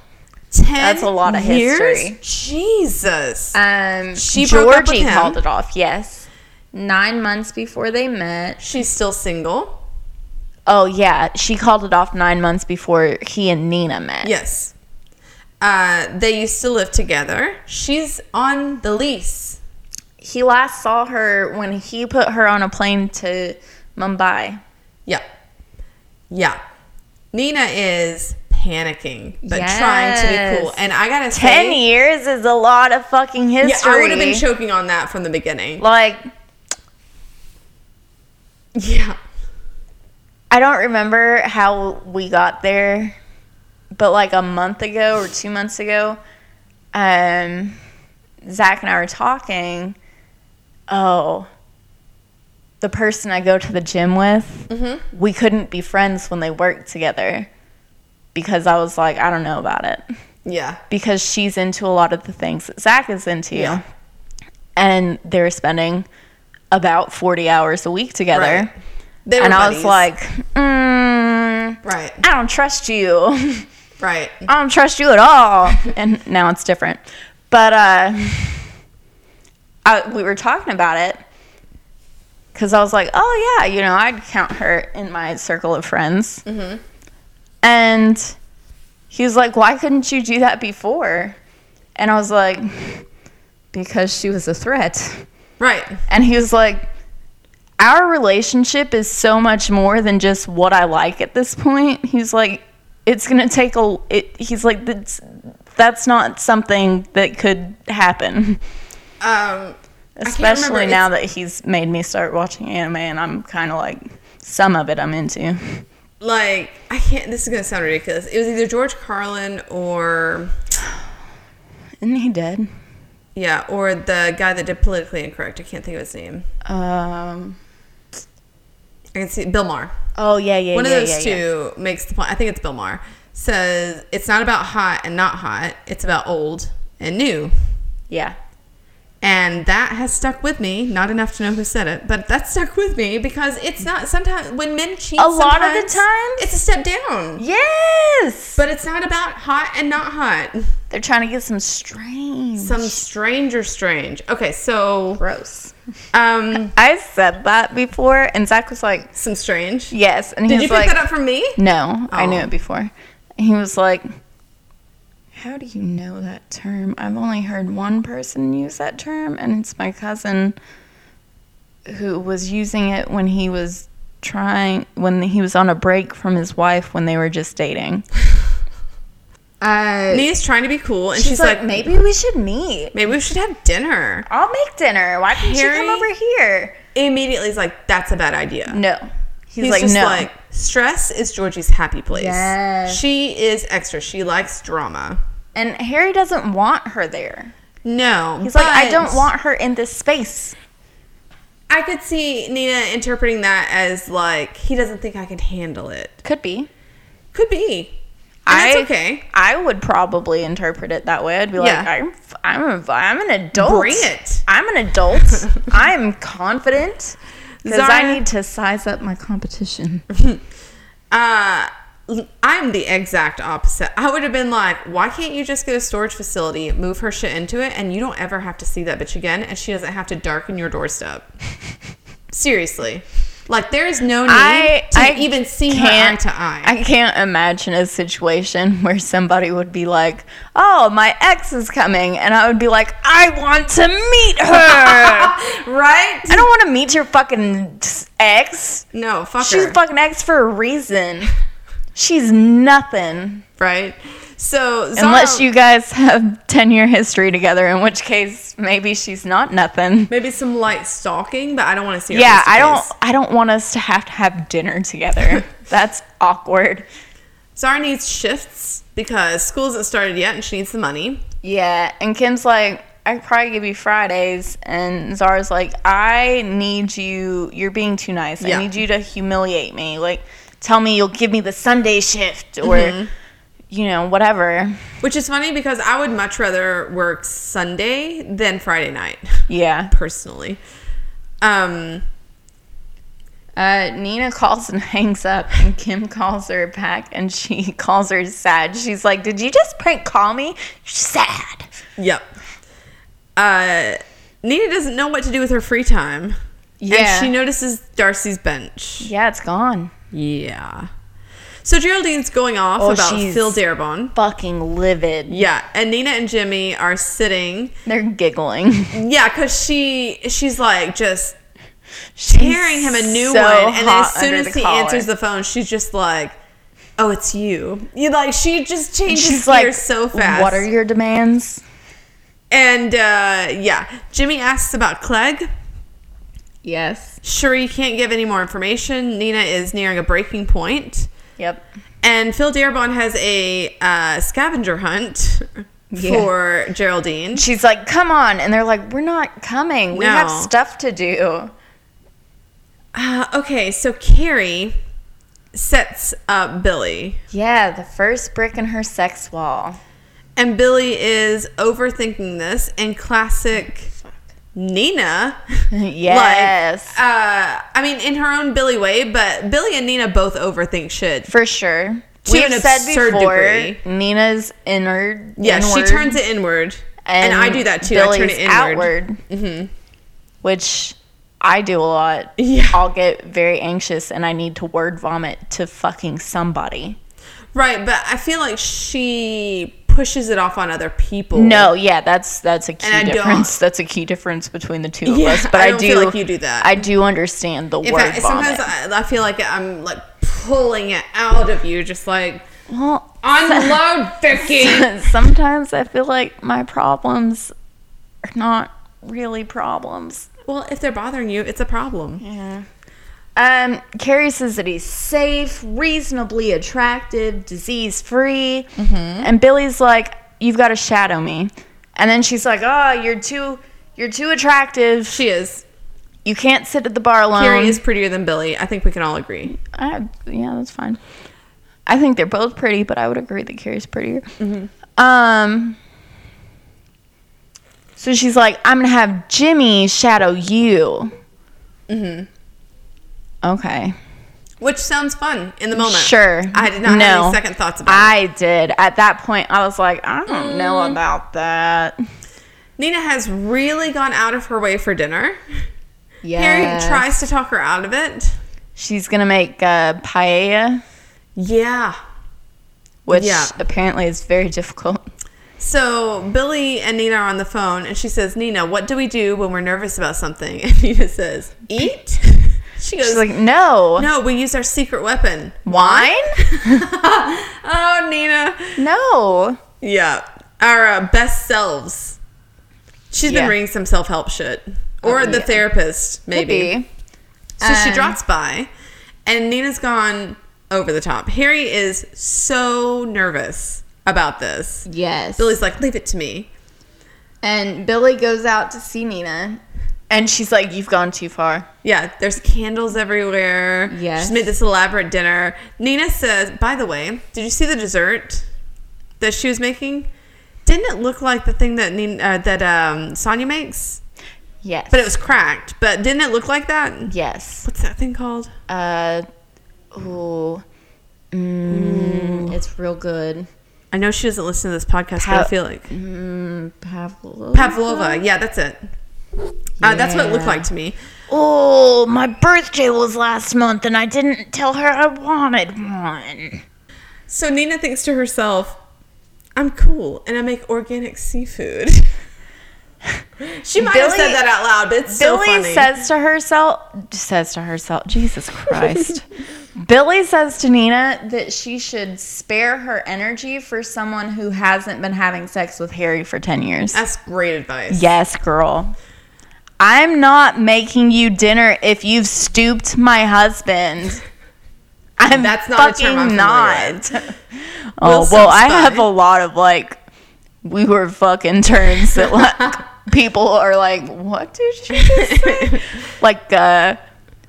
10 That's a lot of years? history. Jesus. Um, She Georgie called it off. Yes. Nine months before they met. She's still single. Oh yeah, she called it off nine months before he and Nina met. Yes. Uh, they used to live together. She's on the lease. He last saw her when he put her on a plane to Mumbai. Yeah. Yeah. Nina is panicking, but trying to be cool. And I gotta say, Ten years is a lot of fucking history. yeah. I would have been choking on that from the beginning. like Yeah. I don't remember how we got there, but like a month ago or two months ago, um, Zach and I were talking. Oh, the person I go to the gym with, Mm-hmm. we couldn't be friends when they worked together because I was like, I don't know about it. Yeah. Because she's into a lot of the things that Zach is into. Yeah. And they're spending about 40 hours a week together. Right. They were And I was like, mm, right, I don't trust you. right. I don't trust you at all. And now it's different. But uh, I, we were talking about it because I was like, oh, yeah, you know, I'd count her in my circle of friends. Mm-hmm. And he was like, why couldn't you do that before? And I was like, because she was a threat. Right. And he was like, Our relationship is so much more than just what I like at this point. He's like, It's going to take a. It, he's like, that's, that's not something that could happen. Um, Especially now it's- that he's made me start watching anime and I'm kind of like, some of it I'm into. Like I can't. This is gonna sound ridiculous. It was either George Carlin or Isn't he dead? yeah, or the guy that did politically incorrect. I can't think of his name. Um. I can see Bill Maher. Oh yeah, yeah, yeah. One yeah, of those yeah, yeah. two makes the point. I think it's Bill Maher. Says it's not about hot and not hot. It's about old and new. Yeah. And that has stuck with me. Not enough to know who said it, but that stuck with me because it's not sometimes when men cheat. A lot of the time? it's a step down. Yes. But it's not about hot and not hot. They're trying to get some strange. Some stranger strange. Okay, so gross. um, I said that before, and Zach was like, some strange. "Yes," and he Did you pick like, that up from me? "No, I knew Oh. it before." He was like, "How do you know that term? I've only heard one person use that term, and it's my cousin who was using it when he was trying when he was on a break from his wife when they were just dating." Uh, Nia's trying to be cool, and she's, she's, like, like, "Maybe we should meet. maybe we should have dinner. I'll make dinner. Why can't you come over here?" Immediately, he's like, that's a bad idea. No. He's, He's like, just no. like, stress is Georgie's happy place. Yes. She is extra. She likes drama. And Harry doesn't want her there. No. He's like, I don't want her in this space. I could see Nina interpreting that as like he doesn't think I can handle it. Could be. Could be. And I, that's okay. I would probably interpret it that way. I'd be like, I'm, I'm, a, I'm an adult. Bring it. I'm an adult. I'm confident because I need to size up my competition. Uh, I'm the exact opposite. I would have been like, why can't you just get a storage facility, move her shit into it, and you don't ever have to see that bitch again, and she doesn't have to darken your doorstep. Seriously. Like, there is no need I, to I even see her eye to eye. I can't imagine a situation where somebody would be like, "Oh, my ex is coming," and I would be like, "I want to meet her." right? I don't want to meet your fucking ex. No, fuck She's her. fucking ex for a reason. She's nothing. right? So, Zara, Unless you guys have 10 year history together, in which case maybe she's not nothing. maybe some light stalking, but I don't want to see her. Yeah, I don't. I don't want us to have to have dinner together. That's awkward. Zara needs shifts because school hasn't started yet and she needs the money. Yeah, and Kim's like, I could probably give you Fridays, and Zara's like, I need you. You're being too nice. Yeah. I need you to humiliate me. Like, tell me you'll give me the Sunday shift, or mm-hmm. You know, whatever. Which is funny because I would much rather work Sunday than Friday night, Yeah. personally. Um, Uh, Nina calls and hangs up, and Kim calls her back, and she calls her sad. She's like, "Did you just prank call me? She's Sad." yep. Uh, Nina doesn't know what to do with her free time. Yeah. And she notices Darcy's bench. Yeah, it's gone. Yeah. So Geraldine's going off Oh, about Phil Darabont. Fucking livid. Yeah, and Nina and Jimmy are sitting. They're giggling. Yeah, because she she's like just She's tearing him a new so one, and then as soon as he collar. answers the phone, she's just like, "Oh, it's you." You like she just changes gears like, so fast. "What are your demands?" And uh, yeah, Jimmy asks about Clegg. Yes. Sure, you can't give any more information. Nina is nearing a breaking point, Yep. and Phil Darabont has a uh, scavenger hunt Yeah. for Geraldine. She's like, "Come on," and they're like, "We're not coming. We have stuff to do." Uh, okay, so Carrie sets up Billie. Yeah, the first brick in her sex wall. And Billie is overthinking this in classic Nina. yes. Like, uh, I mean, in her own Billie way, but Billie and Nina both overthink shit. For sure. To We've an said absurd before, degree. Nina's inward. Yeah, she turns it inward. And, I do that too. Billie's I turn it inward. outward. Which I do a lot. Yeah. I'll get very anxious and I need to word vomit to fucking somebody. Right, but I feel like she pushes it off on other people. No, yeah, that's that's a key And I difference. That's a key difference between the two of Yeah, us. But I I, do feel like you do that. I do understand the In word fact, sometimes. I, I feel like I'm like pulling it out of you, just like well, unload, Vicky. sometimes I feel like my problems are not really problems. well, if they're bothering you, it's a problem. Yeah. Um, Carrie says that he's safe, reasonably attractive, disease free, Mm-hmm. and Billie's like, "You've got to shadow me," and then she's like, "Oh, you're too, you're too attractive. She is. You can't sit at the bar alone." Carrie is prettier than Billie. I think we can all agree. I, yeah, that's fine. I think they're both pretty, but I would agree that Carrie's prettier. Mm-hmm. Um. So she's like, "I'm gonna have Jimmy shadow you." Mm-hmm. Okay. Which sounds fun in the moment. Sure. I did not have any second thoughts about it. I did. At that point, I was like, I don't know Mm. about that. Nina has really gone out of her way for dinner. Yeah. Harry tries to talk her out of it. She's gonna make uh, paella, Yeah. which Yeah. apparently is very difficult. So Billie and Nina are on the phone, and she says, "Nina, what do we do when we're nervous about something?" And Nina says, "Eat." She goes, She's like, no, "No, we use our secret weapon, wine? oh, Nina. no. Yeah, our uh, best selves. She's Yeah. been reading some self help shit, or Oh, the yeah. therapist, maybe. be. So she Um, drops by, and Nina's gone over the top. Harry is so nervous about this. Yes. Billie's like, leave it to me. and Billie goes out to see Nina. And she's like, You've gone too far. Yeah, there's candles everywhere. Yes. She's made this elaborate dinner. Nina says, by the way, did you see the dessert that she was making? Didn't it look like the thing that Nina, uh, that um, Sonia makes? Yes. But it was cracked. But didn't it look like that? Yes. What's that thing called? Uh, ooh. Mm, it's real good. I know she doesn't listen to this podcast, but I feel like Mm, Pavlova. Pavlova. Yeah, that's it. Uh, that's what it looked like to me. Oh, my birthday was last month and I didn't tell her I wanted one. So Nina thinks to herself, I'm cool and I make organic seafood. she might have said that out loud, but it's so Billie funny. says to herself, says to herself, Jesus Christ. Billie says to Nina that she should spare her energy for someone who hasn't been having sex with Harry for 10 years. That's great advice. Yes, girl. I'm not making you dinner if you've stooped my husband. I'm That's not a fucking I'm not. oh well, I have a lot of like we were fucking turns that like people are like, what did you just say? like uh,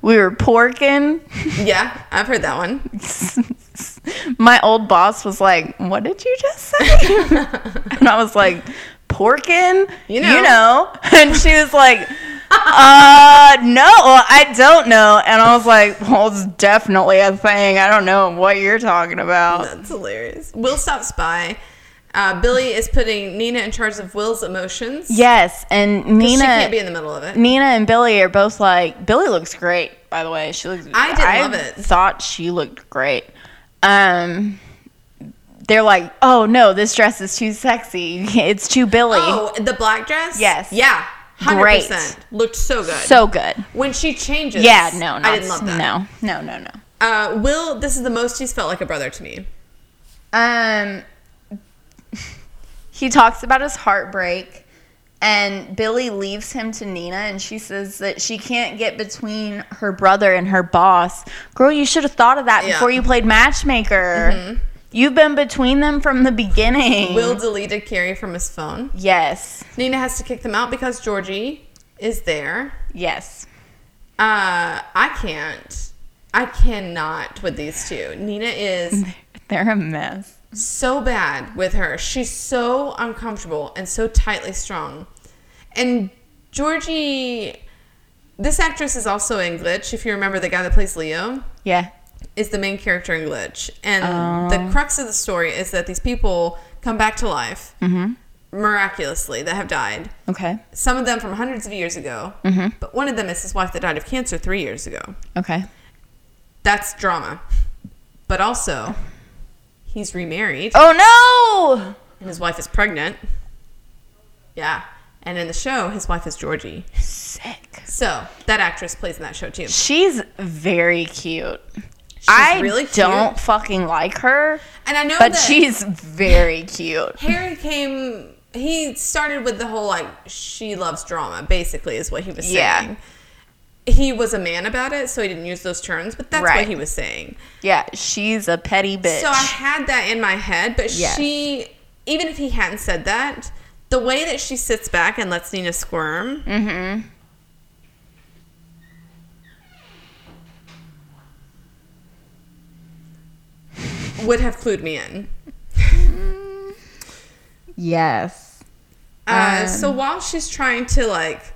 we were porking. Yeah, I've heard that one. My old boss was like, "What did you just say?" and I was like, "Porking, You know. you know." And she was like, "Uh, no, I don't know." And I was like, "Well, it's definitely a thing. I don't know what you're talking about." That's hilarious. Will stops by. Uh, Billie is putting Nina in charge of Will's emotions. Yes, and Nina, She can't be in the middle of it. Nina and Billie are both like, Billie looks great. By the way, she looks. I did I love it. Thought she looked great. Um. They're like, oh no, this dress is too sexy. It's too Billie. Oh, the black dress? Yes. Yeah. 100%. Great. Looked so good. So good. when she changes. Yeah, no, not, I didn't love that. No, no, no, no. Uh, Will, this is the most he's felt like a brother to me. Um, he talks about his heartbreak, and Billie leaves him to Nina, and she says that she can't get between her brother and her boss. Girl, you should have thought of that Yeah. before you played matchmaker. You've been between them from the beginning. Will deleted Carrie from his phone. yes, Nina has to kick them out because Georgie is there. yes. Uh, I can't. I cannot with these two. Nina is They're a mess. so bad with her. She's so uncomfortable and so tightly strung. And Georgie, this actress is also in Glitch. If you remember the guy that plays Leo, Yeah. Is the main character in Glitch. And Oh. the crux of the story is that these people come back to life mm-hmm. miraculously that have died. Okay. Some of them from hundreds of years ago. Mm-hmm. But one of them is his wife that died of cancer three years ago. Okay. That's drama. But also, he's remarried. Oh no! And his wife is pregnant. Yeah. And in the show, his wife is Georgie. Sick. So, that actress plays in that show too. She's very cute. I really cute. don't fucking like her, And I know but that she's very cute. Harry came, he started with the whole like, she loves drama, basically, is what he was Yeah. saying. He was a man about it, so he didn't use those terms, but that's what he was saying. Yeah, she's a petty bitch. So I had that in my head, but Yes. she, even if he hadn't said that, the way that she sits back and lets Nina squirm, mm-hmm. Would have clued me in. Yes. Uh, Um, so while she's trying to like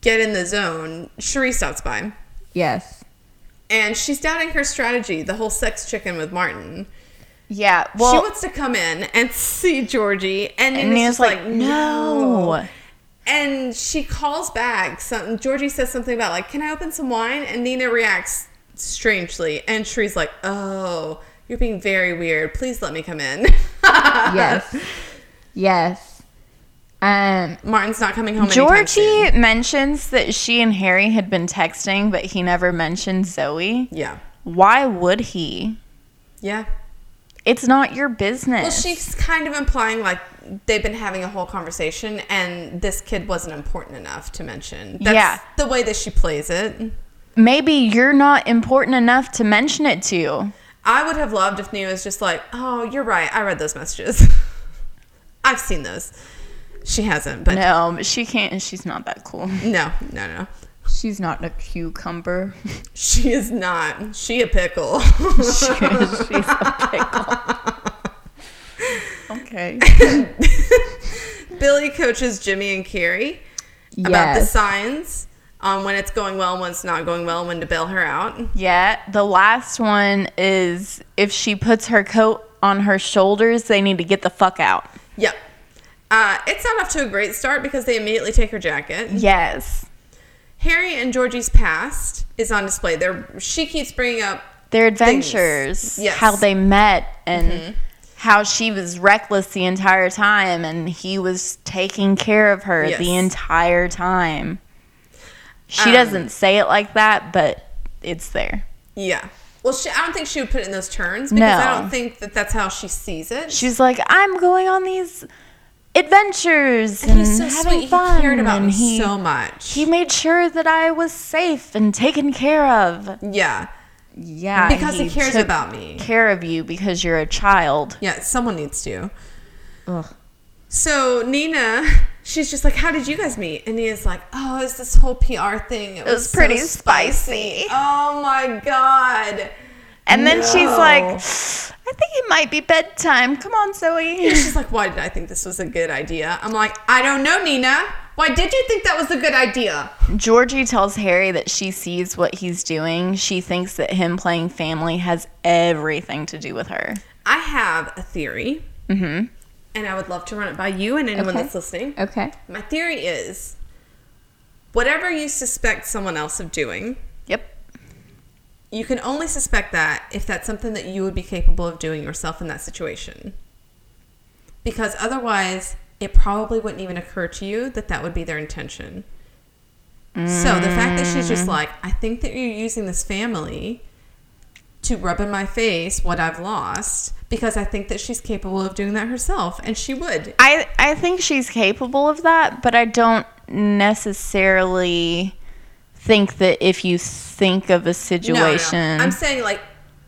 get in the zone, Cherie stops by Yes. and she's doubting her strategy, the whole sex chicken with Martin. Yeah. Well, she wants to come in and see Georgie, and, and Nina's just like, no. And she calls back. Some Georgie says something about like, "Can I open some wine?" And Nina reacts strangely, and Cherie's like, "Oh, you're being very weird. Please let me come in." yes. Yes. Um, Martin's not coming home. Georgie mentions that she and Harry had been texting, but he never mentioned Zoe. Yeah, Why would he? yeah. It's not your business. Well, she's kind of implying like they've been having a whole conversation, and this kid wasn't important enough to mention. That's Yeah. the way that she plays it. Maybe you're not important enough to mention it to. You. I would have loved if Nia was just like, oh, you're right. I read those messages. I've seen those. She hasn't, but No, but she can't. And she's not that cool. no, no, no. She's not a cucumber. She is not. She a pickle. she's a pickle. okay. Billie coaches Jimmy and Carrie about the signs on when it's going well and when it's not going well, when to bail her out. Yeah, the last one is if she puts her coat on her shoulders, they need to get the fuck out. Yep. Uh, it's not off to a great start because they immediately take her jacket. Yes. Harry and Georgie's past is on display. There, she keeps bringing up Their adventures, Yes. how they met, and how she was reckless the entire time, and he was taking care of her Yes. the entire time. She Um, doesn't say it like that, but it's there. Yeah. Well, she, I don't think she would put it in those terms because I don't think that that's how she sees it. She's like, I'm going on these adventures and and, he's so having sweet. fun. he cared about me he, so much. he made sure that I was safe and taken care of. yeah. Yeah, Because he cares took about me. Care of you because you're a child. Yeah. Someone needs to. Ugh. So Nina, she's just like, "How did you guys meet?" And Nina's like, "Oh, it's this whole PR thing. It, was so pretty spicy." Oh my god." And then she's like, I think it might be bedtime. Come on, Zoe. She's like, "Why did I think this was a good idea?" I'm like, "I don't know, Nina. Why did you think that was a good idea?" Georgie tells Harry that she sees what he's doing. She thinks that him playing family has everything to do with her. I have a theory, Mm-hmm. And I would love to run it by you and anyone Okay. that's listening. Okay. My theory is, whatever you suspect someone else of doing, Yep. you can only suspect that if that's something that you would be capable of doing yourself in that situation. Because otherwise, it probably wouldn't even occur to you that that would be their intention. So the fact that she's just mm. like, I think that you're using this family to rub in my face what I've lost because I think that she's capable of doing that herself and she would. I, I think she's capable of that, but I don't necessarily think that if you think of a No, no, situation. no. I'm saying like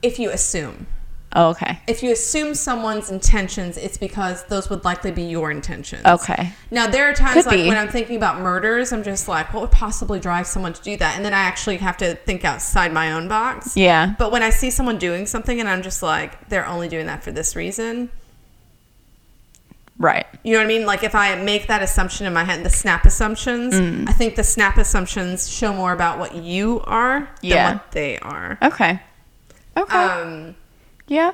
if you assume. Oh, okay. If you assume someone's intentions, it's because those would likely be your intentions. Okay. Now there are times Could like be. when I'm thinking about murders, I'm just like, what would possibly drive someone to do that? And then I actually have to think outside my own box. Yeah. But when I see someone doing something and I'm just like, they're only doing that for this reason. Right. You know what I mean? Like if I make that assumption in my head, the snap assumptions, Mm. I think the snap assumptions show more about what you are Yeah. than what they are. Okay. Okay. Um, yeah.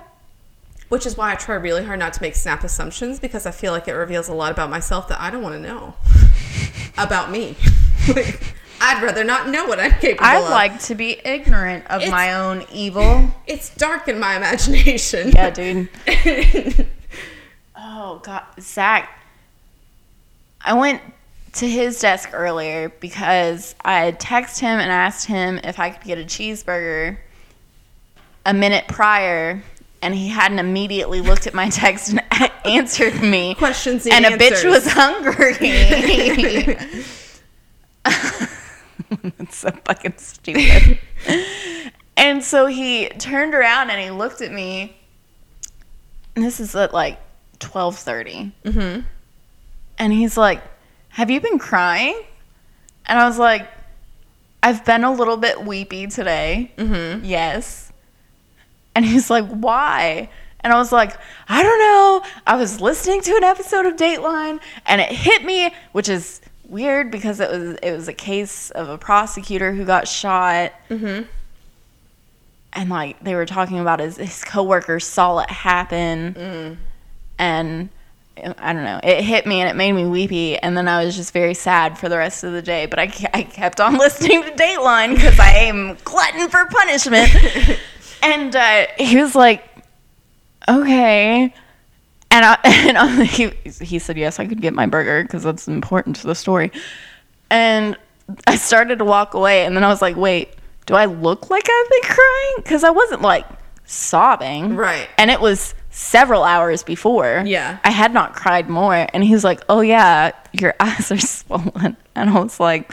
which is why I try really hard not to make snap assumptions because I feel like it reveals a lot about myself that I don't want to know about me. like, I'd rather not know what I'm capable of. I'd like to be ignorant of It's- my own evil. It's dark in my imagination. Yeah, dude. Oh god, Zach. I went to his desk earlier because I had texted him and asked him if I could get a cheeseburger a minute prior, and he hadn't immediately looked at my text and answered me. Questions need and a bitch was hungry. It's so fucking stupid. and so he turned around and he looked at me. And this is at like 12:30. Mm-hmm. And he's like, "Have you been crying?" And I was like, "I've been a little bit weepy today." Mm-hmm. Yes. And he's like, "Why?" And I was like, "I don't know. I was listening to an episode of Dateline and it hit me, which is weird because it was it was a case of a prosecutor who got shot Mm-hmm. and like they were talking about his his coworkers saw it happen Mm. and I don't know. It hit me and it made me weepy, and then I was just very sad for the rest of the day. But I, I kept on listening to Dateline because I am glutton for punishment. and uh, he was like, "Okay," and I, and I, he he said, "Yes, I could get my burger because that's important to the story." And I started to walk away, and then I was like, "Wait, do I look like I've been crying?" Because I wasn't like sobbing, Right. And it was several hours before. Yeah. I had not cried more. And he was like, Oh, yeah, your eyes are swollen. And I was like,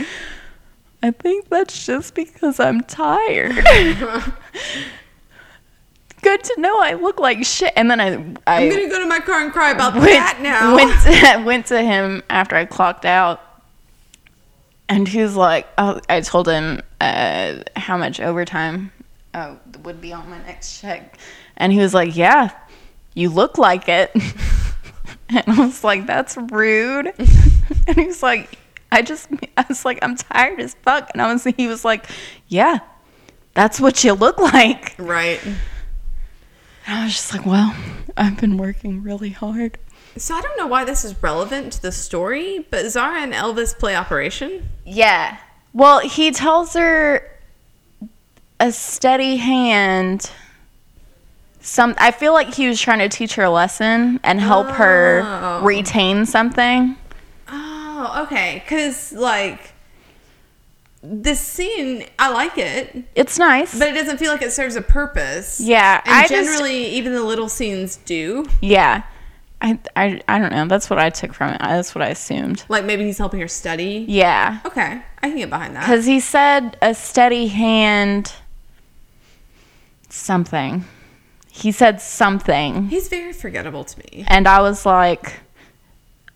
I think that's just because I'm tired. good to know I look like shit. And then I, I I'm gonna go to my car and cry about went, that now. went, to, went to him after I clocked out. And he was like, oh, I told him uh, how much overtime uh, would be on my next check. And he was like, yeah, you look like it. and I was like, that's rude. and he was like, I just, I was like, I'm tired as fuck. And I was, he was like, yeah, that's what you look like. right. And I was just like, well, I've been working really hard. So I don't know why this is relevant to the story, but Zara and Elvis play Operation. Yeah. Well, he tells her a steady hand. Some I feel like he was trying to teach her a lesson and help her Oh. retain something. Oh, okay. Because like this scene, I like it, It's nice. but it doesn't feel like it serves a purpose. Yeah, and I just- generally, even the little scenes do. yeah. I, I I don't know. That's what I took from it. That's what I assumed. Like maybe he's helping her study. Yeah. Okay, I can get behind that. Cuz he said a steady hand something. He said something. He's very forgettable to me. And I was like,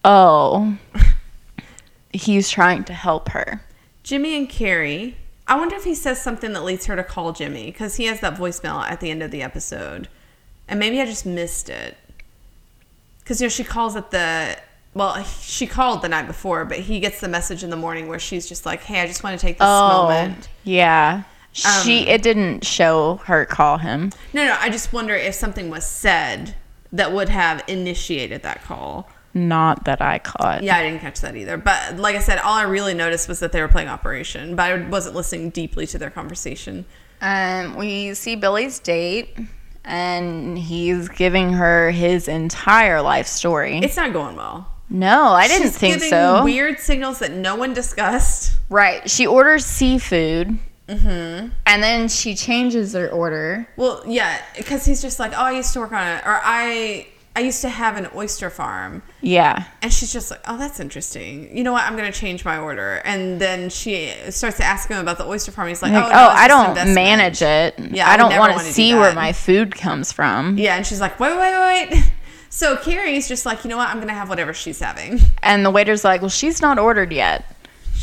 oh, he's trying to help her. Jimmy and Carrie. I wonder if he says something that leads her to call Jimmy because he has that voicemail at the end of the episode, and maybe I just missed it. Because you know she calls at the well, she called the night before, but he gets the message in the morning where she's just like, "Hey, I just want to take this moment." yeah. She Um, it didn't show her call him. No, no, I just wonder if something was said that would have initiated that call. Not that I caught. Yeah, I didn't catch that either. But like I said, all I really noticed was that they were playing Operation, but I wasn't listening deeply to their conversation. Um, we see Billie's date, and he's giving her his entire life story. It's not going well. no, I didn't She's think so. Weird signals that no one discussed. Right. She orders seafood, Mm -hmm. and then she changes her order. Well, yeah, because he's just like, oh, I used to work on it, or I, I used to have an oyster farm, Yeah. and she's just like, oh, that's interesting. You know what? I'm gonna change my order, and then she starts to ask him about the oyster farm. He's like, Like, oh, oh, no, it's I don't investment." manage it. Yeah, I don't want to do see where my food comes from. Yeah, and she's like, wait, wait, wait, wait. So Carrie's just like, you know what? I'm gonna have whatever she's having. And the waiter's like, well, she's not ordered yet.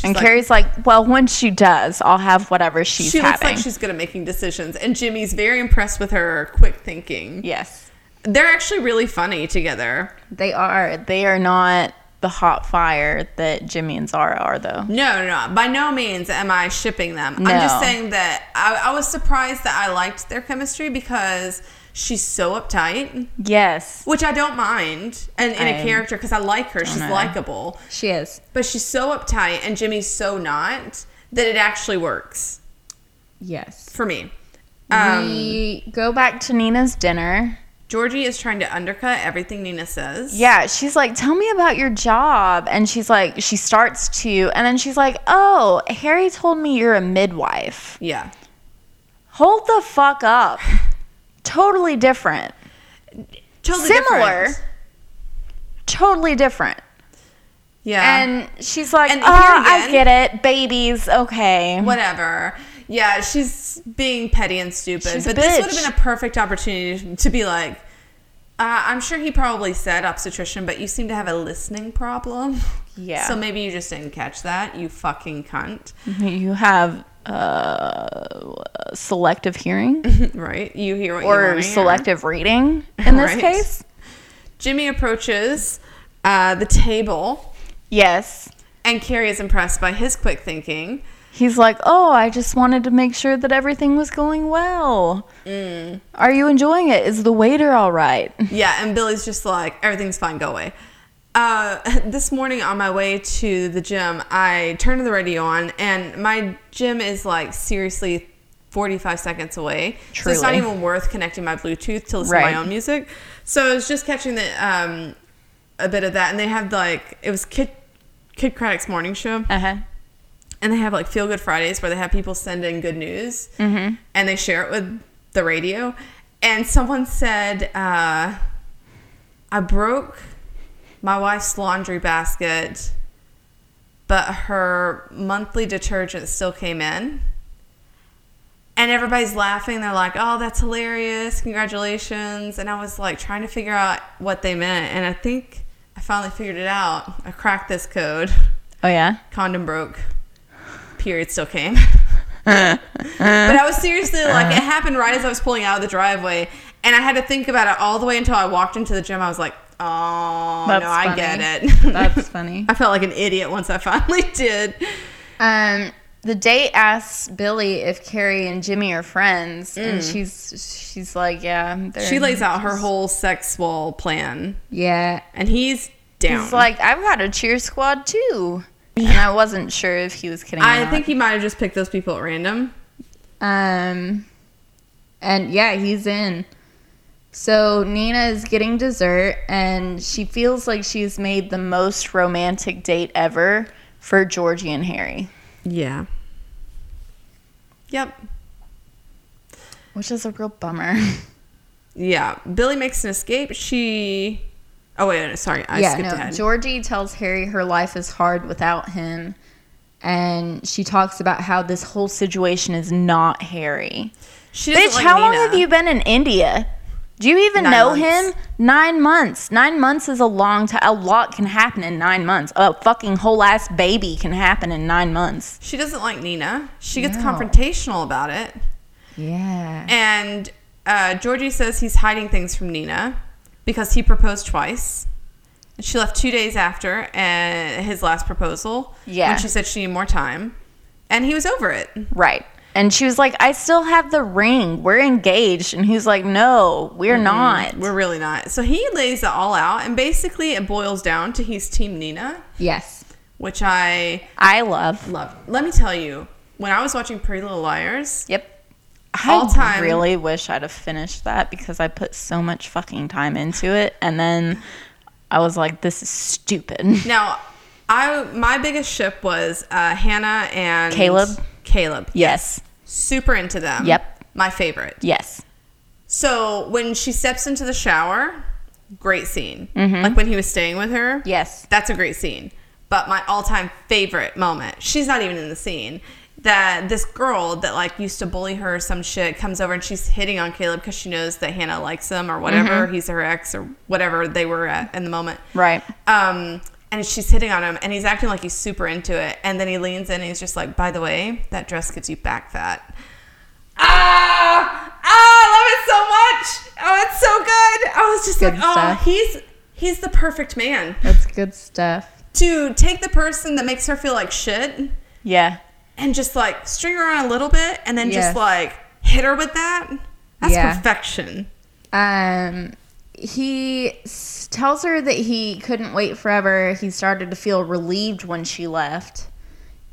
and like- Carrie's like, well, when she does, I'll have whatever she's she looks having. like she's good at making decisions, and Jimmy's very impressed with her quick thinking. yes. They're actually really funny together. They are. They are not the hot fire that Jimmy and Zara are, though. No, no, no. By no means am I shipping them. I'm just saying that I, I was surprised that I liked their chemistry because she's so uptight, Yes. which I don't mind, and in a character because I like her. She's likable, She is. but she's so uptight, and Jimmy's so not that it actually works Yes. for me. Um, we go back to Nina's dinner. Georgie is trying to undercut everything Nina says. Yeah, she's like, "Tell me about your job," and she's like, she starts to, and then she's like, "Oh, Harry told me you're a midwife." Yeah. Hold the fuck up. totally different. Totally Similar. different. Totally different. Yeah. And she's like, And "Oh, here I get it. Babies, okay." whatever. Yeah, she's being petty and stupid. She's but this would have been a perfect opportunity to be like, uh, I'm sure he probably said obstetrician, but you seem to have a listening problem. Yeah. So maybe you just didn't catch that, you fucking cunt. You have uh, selective hearing right? You hear what you or to hear. selective reading in this Right. case. Jimmy approaches uh, the table, Yes. and Carrie is impressed by his quick thinking. He's like, "Oh, I just wanted to make sure that everything was going well. Are you enjoying it? Is the waiter all right?" Yeah, and Billie's just like, everything's fine, go away. Uh, this morning on my way to the gym, I turned the radio on, and my gym is like seriously 45 seconds away. So it's not even worth connecting my Bluetooth to listen to my own music. So I was just catching the um, a bit of that, and they had like, it was Kid, Kid Craddock's morning show. Uh huh. And they have like Feel Good Fridays where they have people send in good news Mm-hmm. and they share it with the radio. And someone said, uh, I broke my wife's laundry basket, but her monthly detergent still came in. And everybody's laughing. They're like, "Oh, that's hilarious! Congratulations!" And I was like trying to figure out what they meant, and I think I finally figured it out. I cracked this code. Oh yeah. Condom broke. Period still came. but I was seriously like, it happened right as I was pulling out of the driveway, and I had to think about it all the way until I walked into the gym. I was like, "Oh That's no, I get it." That's funny. I felt like an idiot once I finally did. Um, the date asks Billie if Carrie and Jimmy are friends, and Mm. she's she's like, yeah. She lays out her whole sexual plan, Yeah. and he's down. He's like, I've got a cheer squad too. And I wasn't sure if he was kidding. I think he might have just picked those people at random. Um, and yeah, he's in. So Nina is getting dessert, and she feels like she's made the most romantic date ever for Georgie and Harry, Yeah. Yep. which is a real bummer. Yeah. Billie makes an escape. She. Oh wait, no, sorry, I yeah, skipped no. ahead. Georgie tells Harry her life is hard without him, and she talks about how this whole situation is not Harry. she Bitch, like how long have you been in India? Do you even Nine know months. him? Nine months. Nine months is a long time. A lot can happen in nine months. A fucking whole ass baby can happen in nine months. She doesn't like Nina. She gets No. confrontational about it. Yeah. And uh, Georgie says he's hiding things from Nina because he proposed twice. And she left two days after uh, his last proposal. Yeah. When she said she needed more time. And he was over it. Right. And she was like, I still have the ring. We're engaged. And he's like, No, we're not. We're really not. So he lays it all out. And basically, it boils down to he's Team Nina, yes. which I I love. love. Let me tell you, when I was watching Pretty Little Liars, Yep. All I time. really wish I'd have finished that because I put so much fucking time into it. And then I was like, This is stupid. now, I my biggest ship was uh, Hannah and Caleb? Caleb. Yes. Super into them. Yep. My favorite. Yes. So when she steps into the shower, great scene. Mm-hmm. Like when he was staying with her. Yes. That's a great scene. But my all-time favorite moment, she's not even in the scene. That this girl that like used to bully her or some shit comes over and she's hitting on Caleb because she knows that Hannah likes him or whatever. He's her ex or whatever they were at in the moment. Right. Um, and she's hitting on him and he's acting like he's super into it. And then he leans in and he's just like, by the way, that dress gives you back fat. Ah, ah, I love it so much. Oh, it's so good. I was just Good like, oh, stuff. he's he's the perfect man That's good stuff. to take the person that makes her feel like shit Yeah. And just like string her on a little bit and then Yes. just like hit her with that. That's Yeah. perfection. Um, he s- tells her that he couldn't wait forever. He started to feel relieved when she left.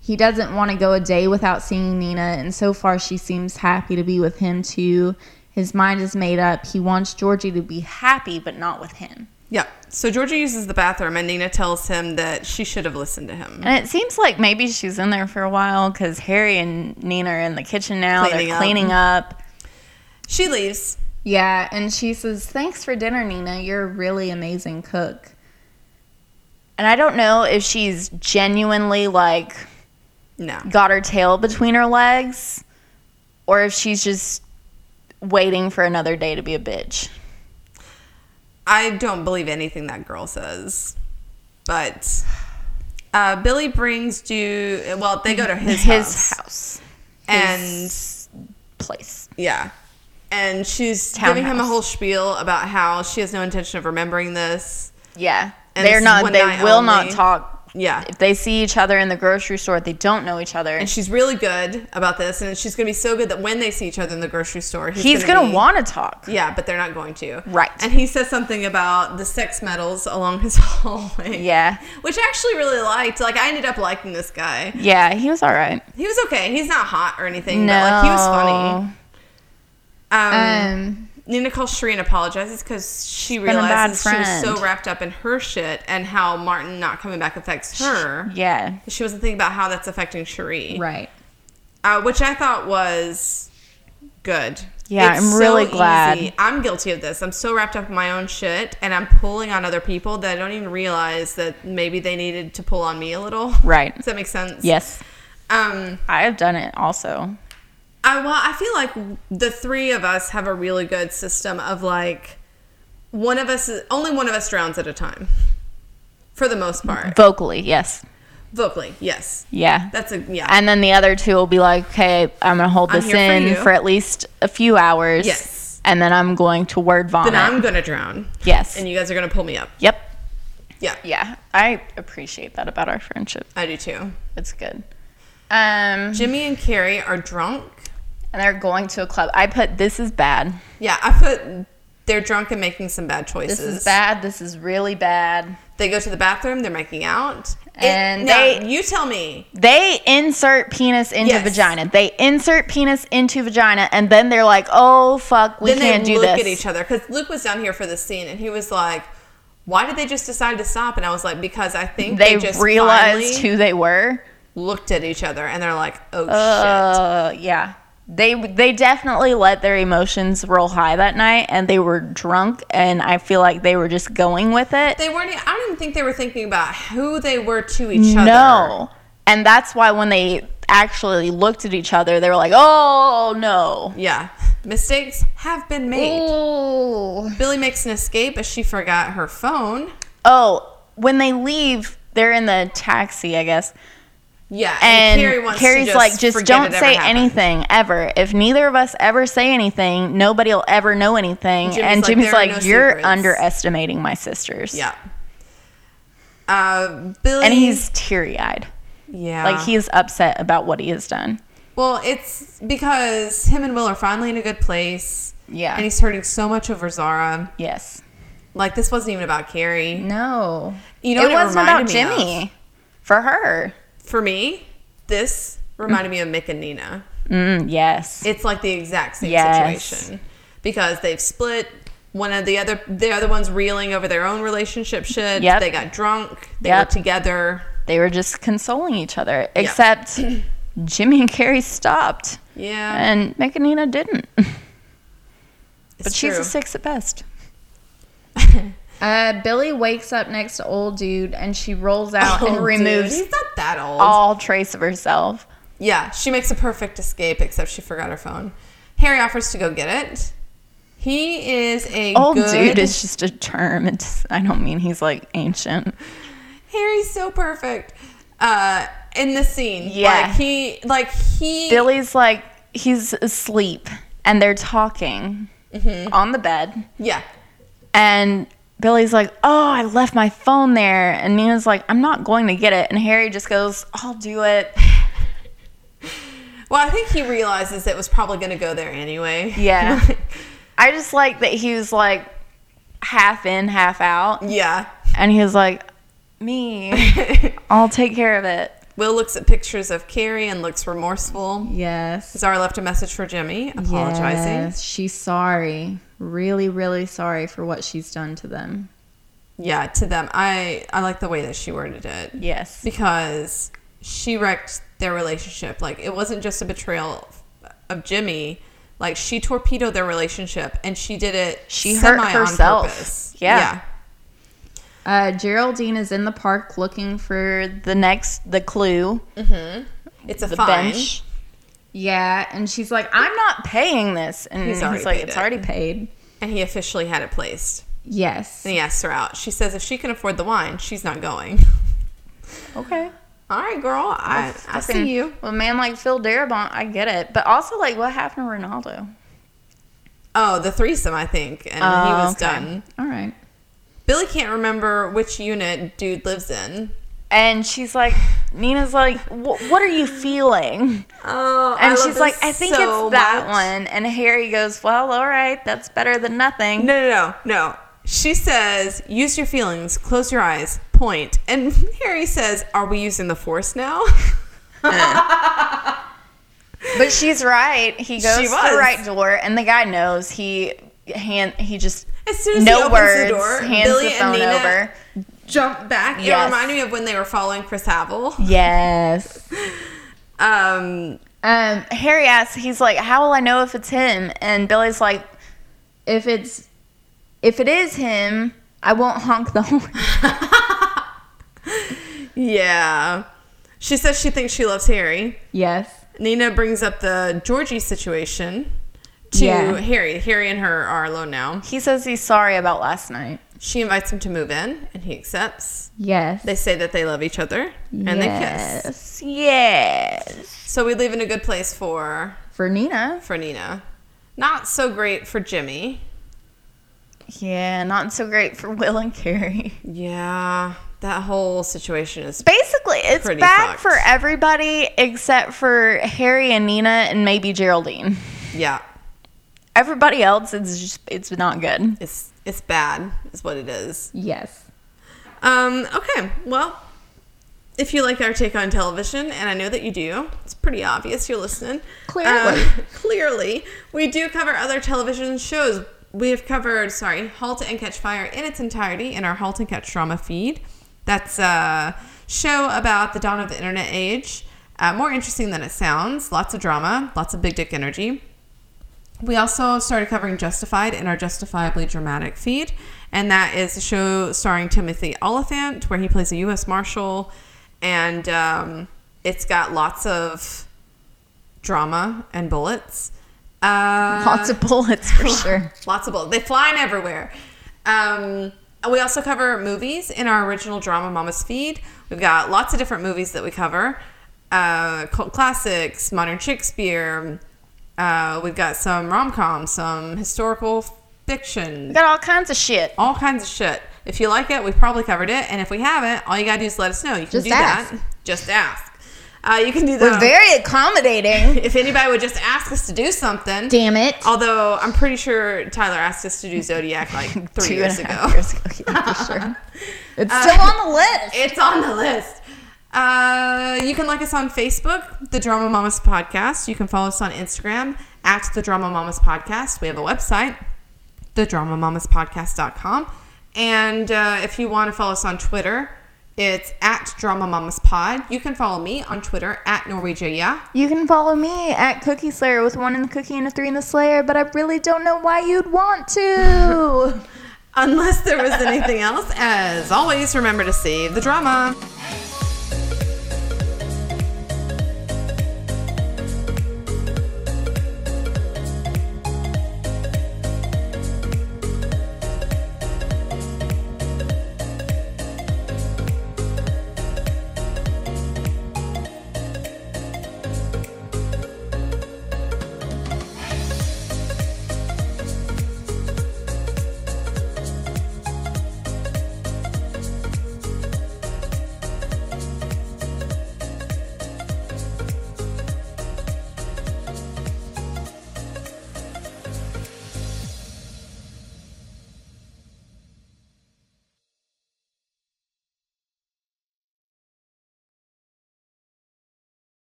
He doesn't want to go a day without seeing Nina, and so far she seems happy to be with him too. His mind is made up. He wants Georgie to be happy, but not with him. Yeah. So Georgia uses the bathroom and Nina tells him that she should have listened to him. And it seems like maybe she's in there for a while because Harry and Nina are in the kitchen now. Cleaning They're up. cleaning up. She leaves. Yeah, and she says, Thanks for dinner, Nina. You're a really amazing cook. And I don't know if she's genuinely like No. got her tail between her legs or if she's just waiting for another day to be a bitch. I don't believe anything that girl says. But uh, Billie brings you. Well, they go to his, His house. house. And His place. yeah. And she's giving him a whole spiel about how she has no intention of remembering this. Yeah. And They're not they will only. not talk. Yeah. If they see each other in the grocery store, they don't know each other. And she's really good about this. And she's going to be so good that when they see each other in the grocery store, he's, He's going to want to talk. Yeah, but they're not going to. Right. And he says something about the sex medals along his hallway. Yeah. Which I actually really liked. Like, I ended up liking this guy. Yeah, he was all right. He was okay. He's not hot or anything, No. but like he was funny. Um, Um, Nina calls Cherie apologizes because she realizes she was so wrapped up in her shit and how Martin not coming back affects her. yeah. She wasn't thinking about how that's affecting Cherie, Right. uh, which I thought was good. Yeah, I'm really glad. easy. I'm guilty of this. I'm so wrapped up in my own shit, and I'm pulling on other people that I don't even realize that maybe they needed to pull on me a little. Right. Does that make sense? Yes. Um, I have done it also. I well, I feel like the three of us have a really good system of like one of us only one of us drowns at a time. For the most part. Vocally, yes. Vocally, yes. Yeah. That's a yeah. And then the other two will be like, okay, I'm going to hold I'm this here for in for, at least a few hours. Yes. And then I'm going to word vomit. then I'm gonna drown. yes. And you guys are gonna pull me up. yep. Yeah. Yeah. I appreciate that about our friendship. I do too. It's good. Um, Jimmy and Carrie are drunk. And they're going to a club. I put this is bad. Yeah, I put they're drunk and making some bad choices. This is bad. This is really bad. They go to the bathroom, they're making out. And now, they- you tell me. They insert penis into Yes. vagina. They insert penis into vagina, and then they're like, "Oh fuck, we then can't they do look this." at each other because Luke was down here for this scene and he was like, "Why did they just decide to stop?" And I was like, "Because I think They, they, just realized who they were. looked at each other and they're like, oh shit." Uh, yeah. They they definitely let their emotions roll high that night, and they were drunk, and I feel like they were just going with it. They weren't. I don't even think they were thinking about who they were to each other. No, and that's why when they actually looked at each other, they were like, "Oh no." Yeah, mistakes have been made. Oh. Billie makes an escape as she forgot her phone. Oh, when they leave, they're in the taxi, I guess. Yeah, And Carrie wants Carrie's to just like, just don't say happened." anything ever. If neither of us ever say anything, nobody will ever know anything. Jimmy's and like, Jimmy's "There are like, no you're secrets." underestimating my sisters. Yeah. Uh, Billie. And he's teary eyed. yeah, Like he's upset about what he has done. Well, it's because him and Will are finally in a good place. Yeah. And he's hurting so much over Zara. Yes. Like this wasn't even about Carrie. No. You know it it wasn't about Jimmy. For her. For me, this reminded me of Mick and Nina. Mm, yes. It's like the exact same Yes. situation because they've split. One of the other, the other one's reeling over their own relationship shit. Yep. They got drunk. They Yep. were together. they were just consoling each other. Except Jimmy and Carrie stopped. Yeah. And Mick and Nina didn't. but It's she's true. a six at best. Uh, Billie wakes up next to old dude and she rolls out Oh, and dude, removes he's not that old. all trace of herself. Yeah, she makes a perfect escape, except she forgot her phone. Harry offers to go get it. He is a Old good... dude is just a term. It's I don't mean he's like ancient. Harry's so perfect. Uh, in the scene, Yeah. like he, like he, Billie's like he's asleep and they're talking Mm-hmm. on the bed yeah, and Billie's like, "Oh, I left my phone there." And Nina's like, "I'm not going to get it." And Harry just goes, "I'll do it." Well, I think he realizes it was probably going to go there anyway. Yeah. I just like that he was like half in, half out. yeah. And he was like, Me, I'll take care of it. Will looks at pictures of Carrie and looks remorseful. Yes. Zara left a message for Jimmy, apologizing. Yes, she's sorry. Really, really sorry for what she's done to them. Yeah, to them. I I like the way that she worded it. Yes. because she wrecked their relationship. Like it wasn't just a betrayal of Jimmy. Like she torpedoed their relationship, and she did it. She hurt on herself. purpose. Yeah. Uh, Geraldine is in the park looking for The next, the clue, yeah. It's a the fine. bench. Yeah, and she's like, I'm not paying this. And He's he's, like, it's it. already paid. and he officially had it placed. yes. And he asked her out. She says if she can afford the wine, she's not going. Okay. All right, girl. I, I see you. Well, man, like Phil Darabont, I get it. But also, like, what happened to Ronaldo? Oh, the threesome, I think, and he Oh, was okay. done. All right. Billie can't remember which unit dude lives in. And she's like, Nina's like, what are you feeling? Oh, And she's like, I think it's that one. And Harry goes, well, all right, that's better than nothing. No, no, no, no. She says, use your feelings, close your eyes, point. And Harry says, are we using the force now? But she's right. He goes to the right door, and the guy knows. He hand he just As soon as no he opens words, the door, hands Billie the phone and Nina over. Jump back. It Yes. reminded me of when they were following Chris Havel. Yes. Um, Um, Harry asks, he's like, "How will I know if it's him?" And Billie's like, "If it's if it is him, I won't honk the horn." yeah. She says she thinks she loves Harry. Yes. Nina brings up the Georgie situation to Yeah. Harry. Harry and her are alone now. He says he's sorry about last night. She invites him to move in, and he accepts. Yes. They say that they love each other, and they kiss. Yes. Yes. So we leave in a good place for For Nina. for Nina. Not so great for Jimmy. Yeah, not so great for Will and Carrie. Yeah, that whole situation is Basically, it's bad fucked. for everybody except for Harry and Nina and maybe Geraldine. yeah. Everybody else, it's just it's not good. It's it's bad, is what it is. Yes. Um, okay, well, if you like our take on television, and I know that you do, it's pretty obvious you're listening. Clearly. Uh, clearly, we do cover other television shows. We have covered, sorry, Halt and Catch Fire in its entirety in our Halt and Catch drama feed. That's a show about the dawn of the internet age. Uh, more interesting than it sounds. Lots of drama, lots of big dick energy. We also started covering Justified in our Justifiably Dramatic feed, and that is a show starring Timothy Olyphant, where he plays a U.S. Marshal, and um, it's got lots of drama and bullets. Uh, Lots of bullets for sure. Lots of bullets. They flying everywhere. Um, we also cover movies in our original Drama Mamas feed. We've got lots of different movies that we cover. Uh, cult classics, modern Shakespeare. Uh, we've got some rom-coms, some historical fiction, We got all kinds of shit. all kinds of shit. If you like it, we've probably covered it. And if we haven't, all you gotta do is let us know. You can Just do ask. that. Just ask. Uh, you can do that. We're very accommodating. if anybody would just ask us to do something. Damn it. Although I'm pretty sure Tyler asked us to do Zodiac like three years ago. years ago. Yeah, for sure. It's Uh, still on the list. It's on the list. Uh, you can like us on Facebook, The Drama Mamas Podcast. You can follow us on Instagram at The Drama Mamas Podcast. We have a website, TheDramaMamasPodcast.com. And uh, if you want to follow us on Twitter, it's at Drama Mamas Pod. You can follow me on Twitter at Norwegia. Yeah. You can follow me at Cookie Slayer with one in the cookie and a three in the Slayer, but I really don't know why you'd want to. Unless there was anything else, as always, remember to save the drama.